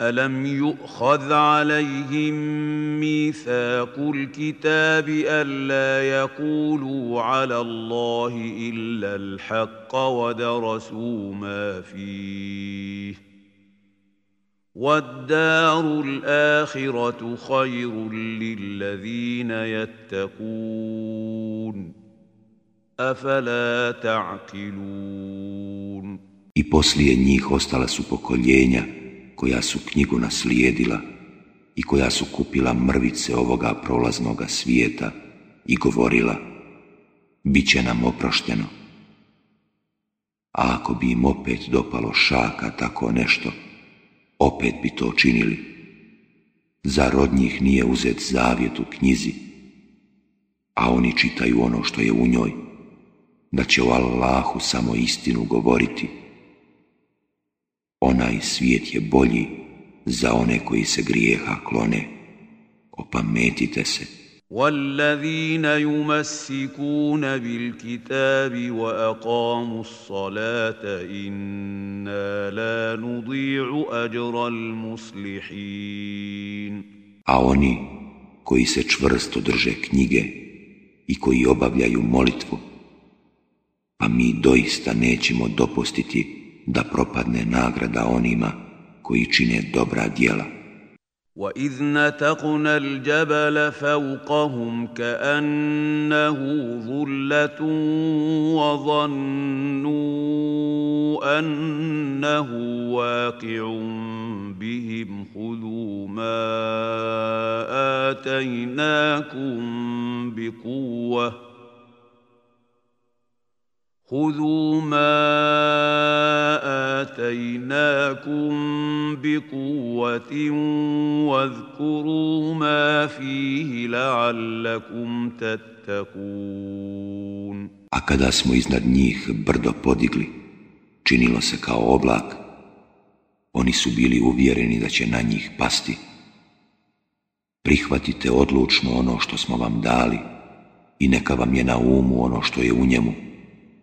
الم يؤخذ عليهم ميثاق الكتاب الا يقولوا على الله الا الحق ودرسوا ما فيه والدار الاخره خير للذين يتقون افلا تعقلون I poslije njih ostala su pokoljenja koja su knjigu naslijedila i koja su kupila mrvice ovoga prolaznoga svijeta i govorila, bit će nam oprošteno. A ako bi im opet dopalo šaka tako nešto, opet bi to činili. Zar od njih nije uzet zavjet u knjizi, a oni čitaju ono što je u njoj, da će o Allahu samo istinu govoriti Onaj svijet je bolji za one koji se grijeha klone. Opametite se. والذين يمسكون بالكتاب واقاموا الصلاه انا لا نضيع اجر المصلحين A oni koji se čvrsto drže knjige i koji obavljaju molitvu, pa mi doista nećemo dopustiti da propadne nagrada onima koji čine dobra djela. وَإِذْ نَتَقْنَا الْجَبَلَ فَوْقَهُمْ كَأَنَّهُ ظُلَّةٌ وَظَنُّوا أَنَّهُ واقع بِهِمْ خُذُوا مَا آتَيْنَاكُمْ بِقُوَّةٍ خذوا ما آتيناكم بقوة واذكروا ما فيه لعلكم تتقون A kada smo iznad njih brdo podigli, činilo se kao oblak, oni su bili uvjereni da će na njih pasti. Prihvatite odlučno ono što smo vam dali i neka vam je na umu ono što je u njemu,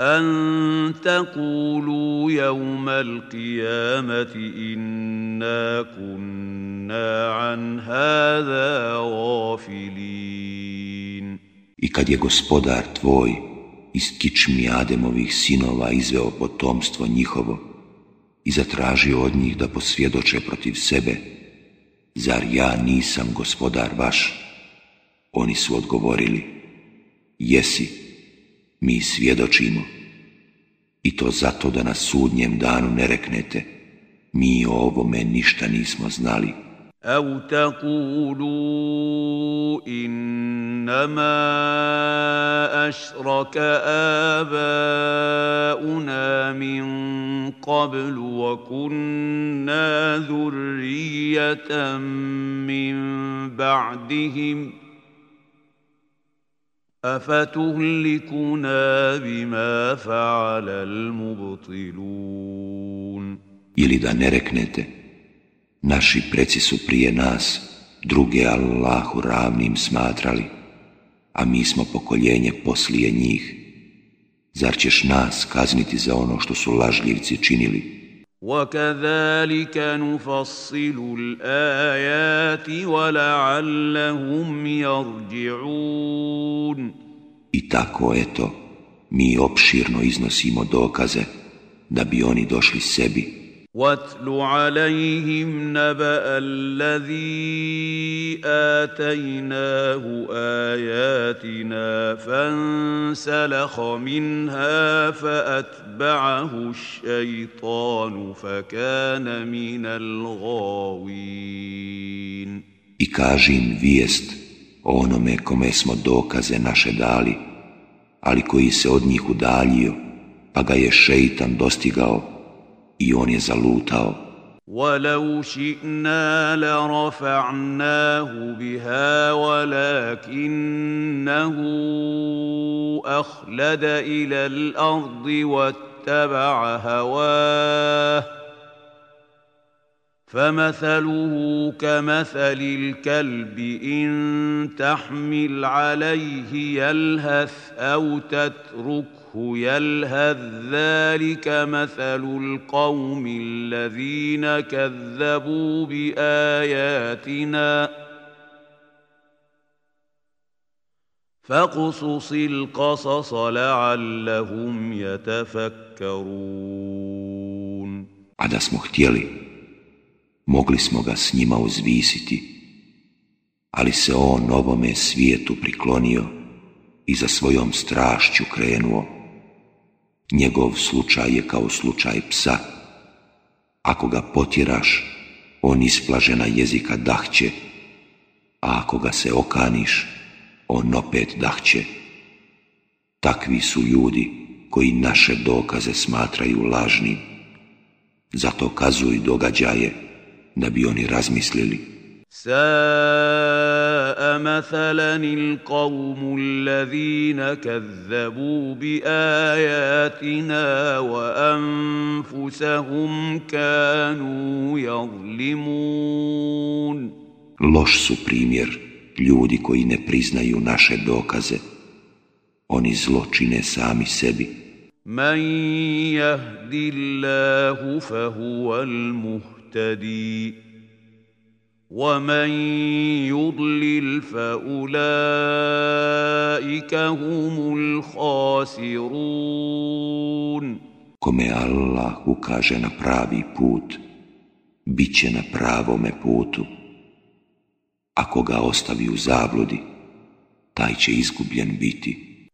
أن تقولوا يوم القيامة إنا كنا عن هذا غافلين I kad je gospodar tvoj iz kičmi Ademovih sinova izveo potomstvo njihovo i zatražio od njih da posvjedoče protiv sebe, zar ja nisam gospodar vaš? Oni su odgovorili, jesi, mi svjedočimo. I to zato da na sudnjem danu ne reknete, mi o ovome ništa nismo znali. أو تقولوا إنما أشرك آباؤنا من قبل وكنا ذرية من بعدهم ۖ أفتهلكنا بما فعل المبطلون Ili da ne reknete, naši preci su prije nas druge Allahu ravnim smatrali, a mi smo pokoljenje poslije njih. Zar ćeš nas kazniti za ono što su lažljivci činili? وكذلك نفصل الآيات ولعلهم يرجعون I tako eto, mi opširno iznosimo dokaze da bi oni došli sebi. واتل عليهم نبأ الذي آتيناه آياتنا فانسلخ منها فأتبعه الشيطان فكان من الغاوين I kaži im vijest o onome kome smo dokaze naše dali, ali koji se od njih udaljio, pa ga je šeitan dostigao i on je zalutao. ولو شئنا لرفعناه بها ولكنه اخلد إلى الأرض واتبع هواه فمثله كمثل الكلب ان تحمل عليه يلهث أو تتركه يلهث ذلك مثل القوم الذين كذبوا باياتنا فاقصص القصص لعلهم يتفكرون A da smo htjeli, mogli smo ga s njima uzvisiti, ali se on novome svijetu priklonio i za svojom strašću krenuo. Njegov slučaj je kao slučaj psa. Ako ga potjeraš, on isplažena jezika dahće, a ako ga se okaniš, on opet dahće. Takvi su ljudi koji naše dokaze smatraju lažnim. Zato kazuj događaje da bi oni razmislili. ساء مثلا القوم الذين كذبوا بآياتنا وأنفسهم كانوا يظلمون Loš su primjer ljudi koji ne priznaju naše dokaze. Oni zlo čine sami sebi. من يهد الله فهو المهتدي ومن يضلل فاولئك هم الخاسرون Kome Allah ukaže na pravi put, bit će na pravome putu. Ako ga ostavi u zabludi, taj će izgubljen biti.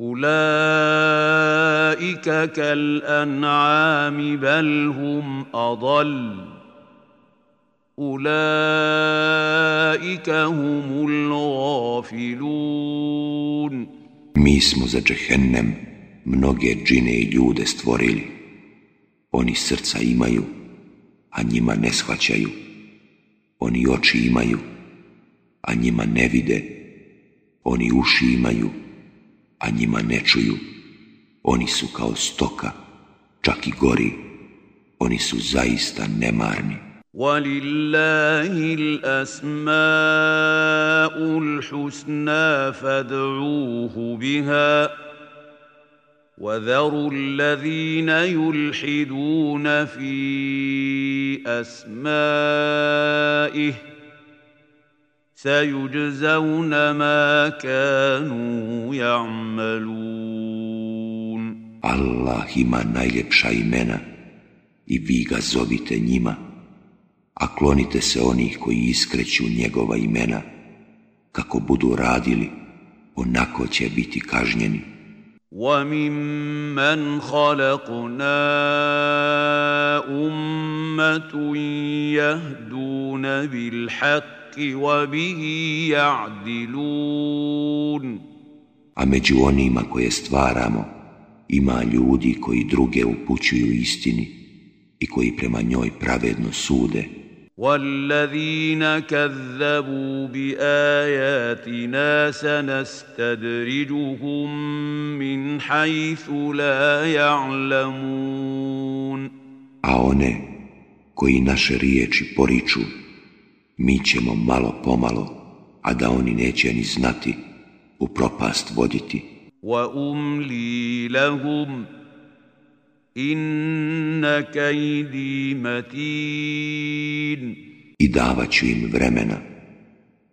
أولئك كالأنعام بل هم أضل أولئك هم الغافلون Mi smo za džehennem mnoge džine i ljude stvorili. Oni srca imaju, a njima ne shvaćaju. Oni oči imaju, a njima ne vide. Oni uši imaju, a njima ne čuju. Oni su kao stoka, čak i gori. Oni su zaista nemarni. ولله الاسماء الحسنى فادعوه بها وذروا الذين يلحدون في اسمائه سيجزون ما كانوا يعملون Allah ima najljepša imena i vi ga zovite njima, a klonite se onih koji iskreću njegova imena, kako budu radili, onako će biti kažnjeni. وممن خلقنا أمة يهدون بالحق الحق وبه يعدلون A među onima koje stvaramo ima ljudi koji druge upućuju istini i koji prema njoj pravedno sude. والذين كذبوا بآياتنا سنستدرجهم من حيث لا يعلمون A one koji naše riječi poriču mi ćemo malo pomalo, a da oni neće ni znati, u propast voditi. وَأُمْلِي لَهُمْ إِنَّ كَيْدِي مَتِينٌ I davat ću im vremena,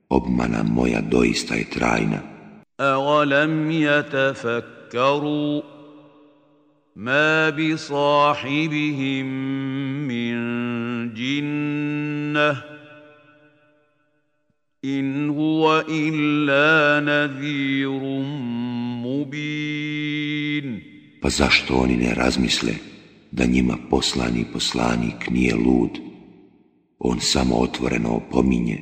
obmana moja doista je trajna. أَوَلَمْ يَتَفَكَّرُوا مَا بِصَاحِبِهِمْ مِنْ جِنَّةٍ huwa illa nadhirun mubin. Pa zašto oni ne razmisle da njima poslani poslanik nije lud? On samo otvoreno opominje.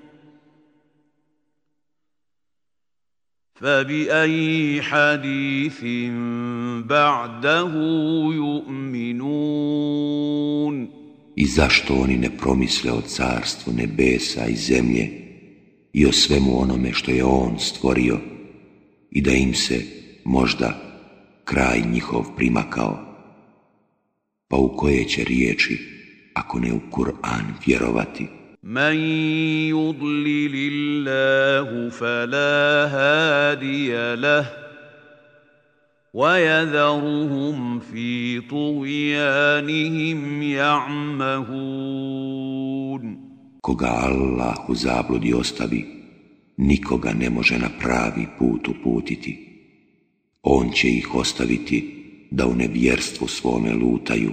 فبأي حديث بعده يؤمنون I zašto oni ne promisle o carstvu nebesa i zemlje i o svemu onome što je on stvorio i da im se možda kraj njihov primakao? Pa u koje će riječi, ako ne u Kur'an vjerovati? من يضلل الله فلا هادي له ويذرهم في طغيانهم يعمهون Koga Allah u zabludi ostavi, nikoga ne može na pravi put uputiti. On će ih ostaviti da u nevjerstvu svome lutaju.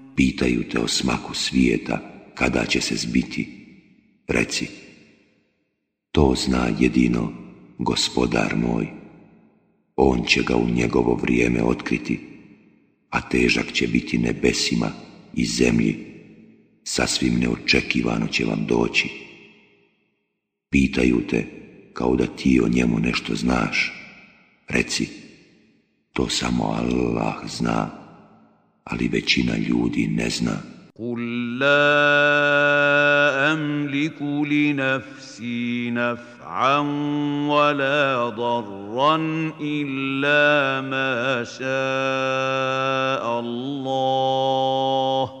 Pitaju te o smaku svijeta, kada će se zbiti. Reci, to zna jedino gospodar moj. On će ga u njegovo vrijeme otkriti, a težak će biti nebesima i zemlji. Sasvim neočekivano će vam doći. Pitaju te kao da ti o njemu nešto znaš. Reci, to samo Allah zna ali većina ljudi ne zna. قل لا أملك لنفسي نفعا ولا ضرا إلا ما شاء الله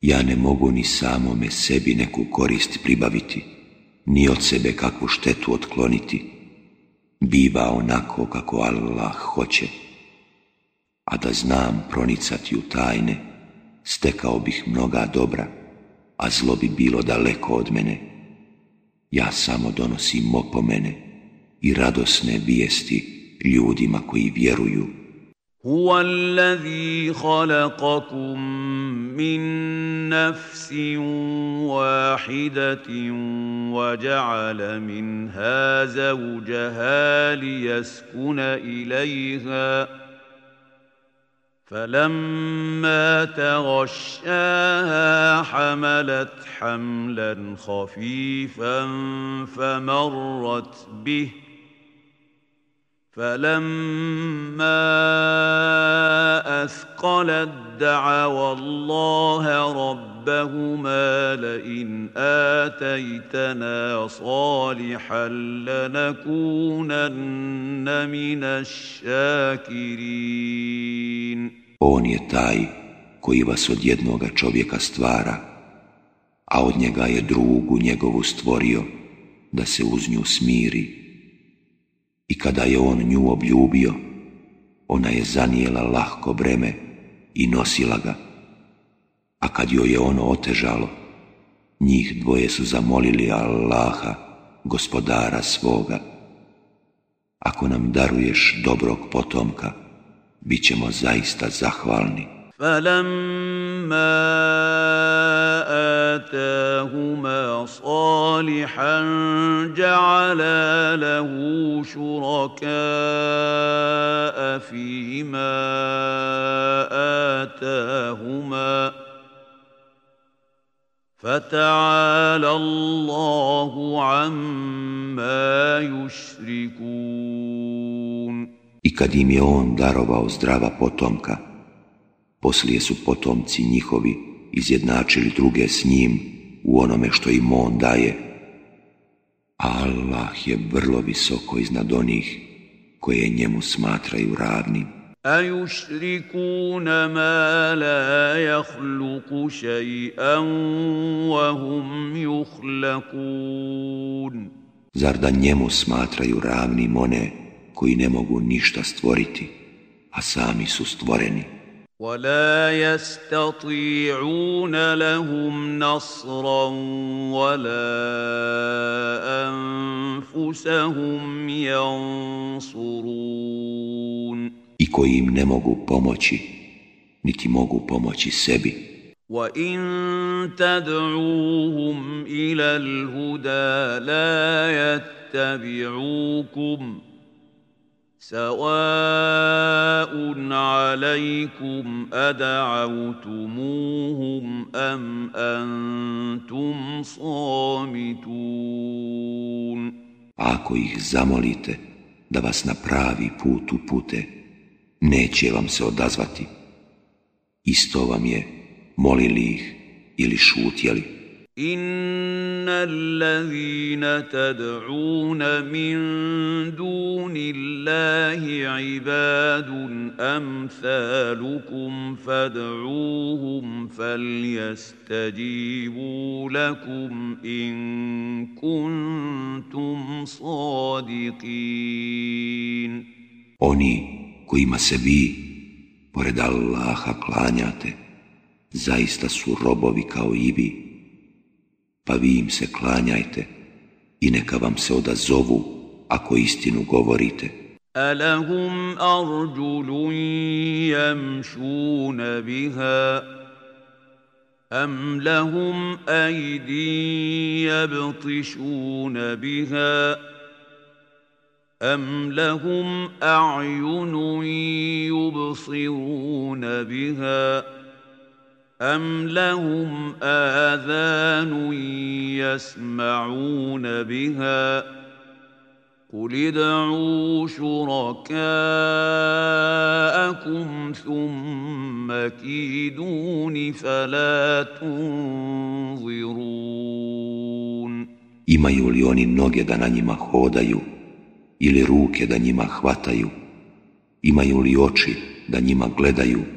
ja ne mogu ni samome sebi neku korist pribaviti, ni od sebe kakvu štetu otkloniti. Biva onako kako Allah hoće. A da znam pronicati u tajne, stekao bih mnoga dobra, a zlo bi bilo daleko od mene. Ja samo donosim opomene i radosne vijesti ljudima koji vjeruju. هو الذي خلقكم من نفس واحدة وجعل منها زوجها ليسكن إليها. فلما تغشاها حملت حملا خفيفا فمرت به فلما اثقلت دعوا الله ربهما لئن اتيتنا صالحا لنكونن من الشاكرين On je taj koji vas od jednoga čovjeka stvara, a od njega je drugu njegovu stvorio, da se uz nju smiri i kada je on nju obljubio, ona je zanijela lahko breme i nosila ga, A kad joj je ono otežalo, njih dvoje su zamolili Allaha, gospodara svoga. Ako nam daruješ dobrog potomka, bit ćemo zaista zahvalni. فلما آتاهما صالحا جعلا له شركاء فيما آتاهما فتعالى الله عما يشركون I kad im je on darovao zdrava potomka, poslije su potomci njihovi izjednačili druge s njim u onome što im on daje. Allah je vrlo visoko iznad onih koje njemu smatraju ravnim. A yušrikuna ma la jahluku šaj'an wa hum. Zar da njemu smatraju ravnim one koji ne mogu ništa stvoriti, a sami su stvoreni? ولا يستطيعون لهم نصرا ولا انفسهم ينصرون i koji im ne mogu pomoći niti mogu pomoći sebi. وَإِن تَدْعُوهُمْ إِلَى الْهُدَى لَا يَتَّبِعُوكُمْ سواء عليكم أدعوتموهم أم أنتم صامتون Ako ih zamolite da vas na pravi put upute, neće vam se odazvati. Isto vam je, molili ih ili šutjeli. ان الذين تدعون من دون الله عباد امثالكم فادعوهم فليستجيبوا لكم ان كنتم صادقين Oni kojima se vi, pored Allaha, klanjate, zaista su robovi kao i vi. Pa vi im se klanjajte i neka vam se odazovu ako istinu govorite. Alahum arjulun yamšuna biha am lahum aydin yabtishuna biha am lahum a'yunun yubsiruna biha أم لهم آذان يسمعون بها قل ادعوا شركاءكم ثم كيدون فلا تنظرون Imaju li oni noge da na njima hodaju ili ruke da njima hvataju? Imaju li oči da njima gledaju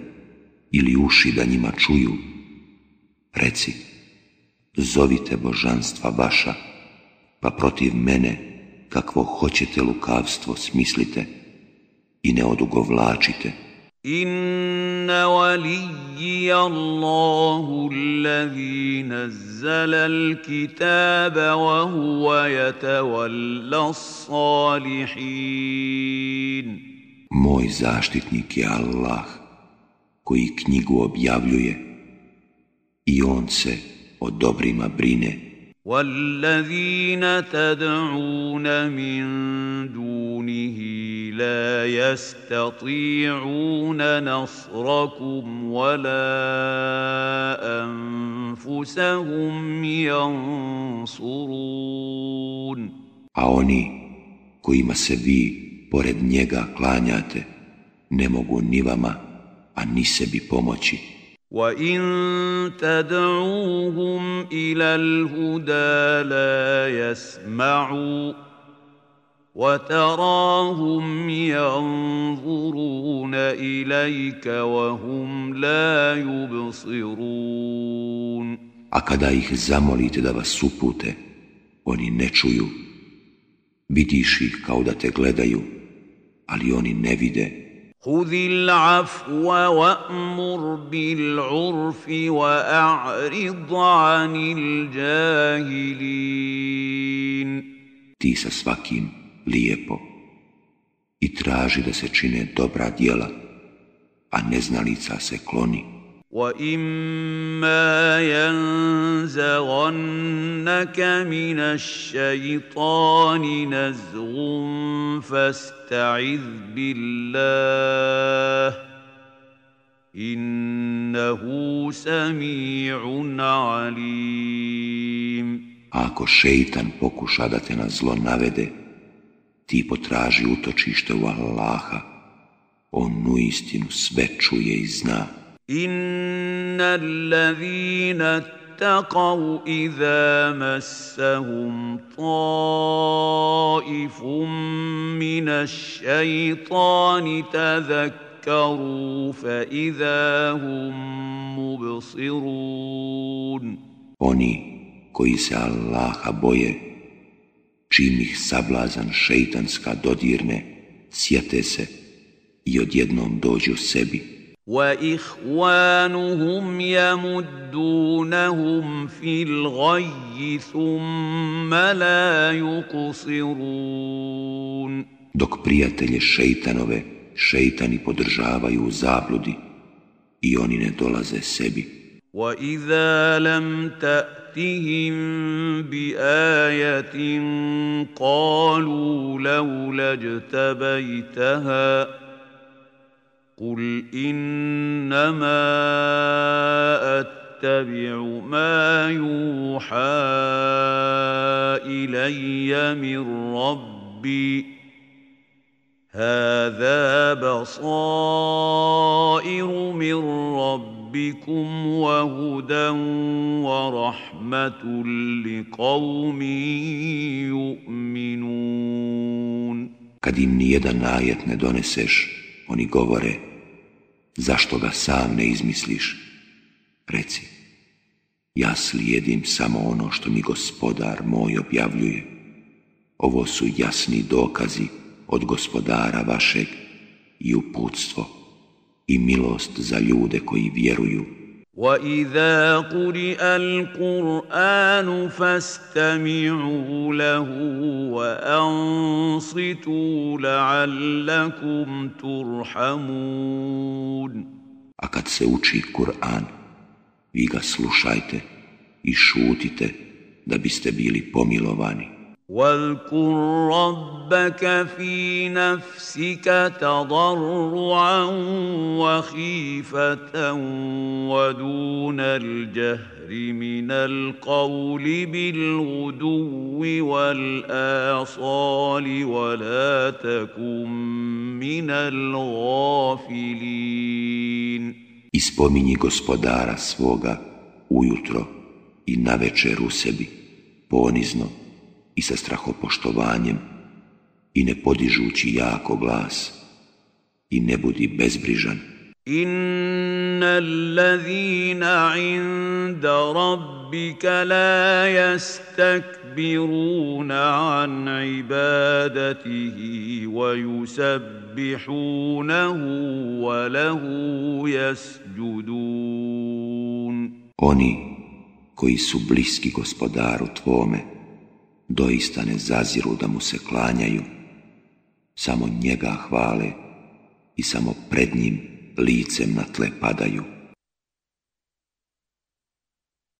ili uši da njima čuju, reci, zovite božanstva vaša, pa protiv mene kakvo hoćete lukavstvo smislite i ne odugovlačite. Inna waliyyi Allahu allazi nazzala al-kitaba wa huwa yatawalla salihin Moj zaštitnik je Allah, koji knjigu objavljuje i on se o dobrima brine. وَالَّذِينَ تَدْعُونَ مِن دُونِهِ لَا يَسْتَطِيعُونَ نَصْرَكُمْ وَلَا أَنفُسَهُمْ يَنصُرُونَ A oni kojima se vi pored njega klanjate ne mogu ni vama a ni sebi pomoći. وَإِن تَدْعُوهُمْ إِلَى الْهُدَى لَا يَسْمَعُوا وَتَرَاهُمْ يَنظُرُونَ إِلَيْكَ وَهُمْ لَا يُبْصِرُونَ A kada ih zamolite da vas upute, oni ne čuju. Vidiš ih kao da te gledaju, ali oni ne vide خذ العفو وأمر بالعرف وأعرض عن الجاهلين Ti sa svakim lijepo i traži da se čine dobra djela, a neznalica se kloni. وإما ينزغنك من الشيطان نزغ فاستعذ بالله إنه سميع عليم Ako šeitan pokuša da te na zlo navede, ti potraži utočište u Allaha, on uistinu sve čuje i zna. ان الذين اتقوا اذا مسهم طائف من الشيطان تذكروا فاذا هم مبصرون Oni koji se Allaha boje, čim ih sablazan šeitanska dodirne, sjete se i odjednom dođu sebi. وإخوانهم يمدونهم في الغي ثم لا يقصرون. Dok prijatelje šeitanove šeitani podržavaju u zabludi i oni ne dolaze sebi. وَإِذَا لَمْ تَأْتِهِمْ بِآيَةٍ قَالُوا لَوْلَا اجْتَبَيْتَهَا قل انما اتبع ما يوحى الي من ربي هذا بصائر من ربكم وهدى ورحمه لقوم يؤمنون Kad im nijedan ajet ne doneseš, oni govore zašto ga sam ne izmisliš? Reci, ja slijedim samo ono što mi gospodar moj objavljuje. Ovo su jasni dokazi od gospodara vašeg i uputstvo i milost za ljude koji vjeruju. وَإِذَا قُرِئَ الْقُرْآنُ فَاسْتَمِعُوا لَهُ وَأَنصِتُوا لَعَلَّكُمْ تُرْحَمُونَ A kad se uči Kur'an, vi ga slušajte i šutite da biste bili pomilovani. واذكر ربك في نفسك تضرعا وخيفة ودون الجهر من القول بالغدو والآصال ولا تكن من الغافلين. I spominji gospodara svoga ujutro i na večer u sebi, ponizno. I sa strahopoštovanjem i ne podižući jako glas i ne budi bezbrižan. إن الذين عند ربك لا يستكبرون عن عبادته ويسبحونه وله يسجدون Oni koji su bliski gospodaru tvome, doista ne zaziru da mu se klanjaju, samo njega hvale i samo pred njim licem na tle padaju.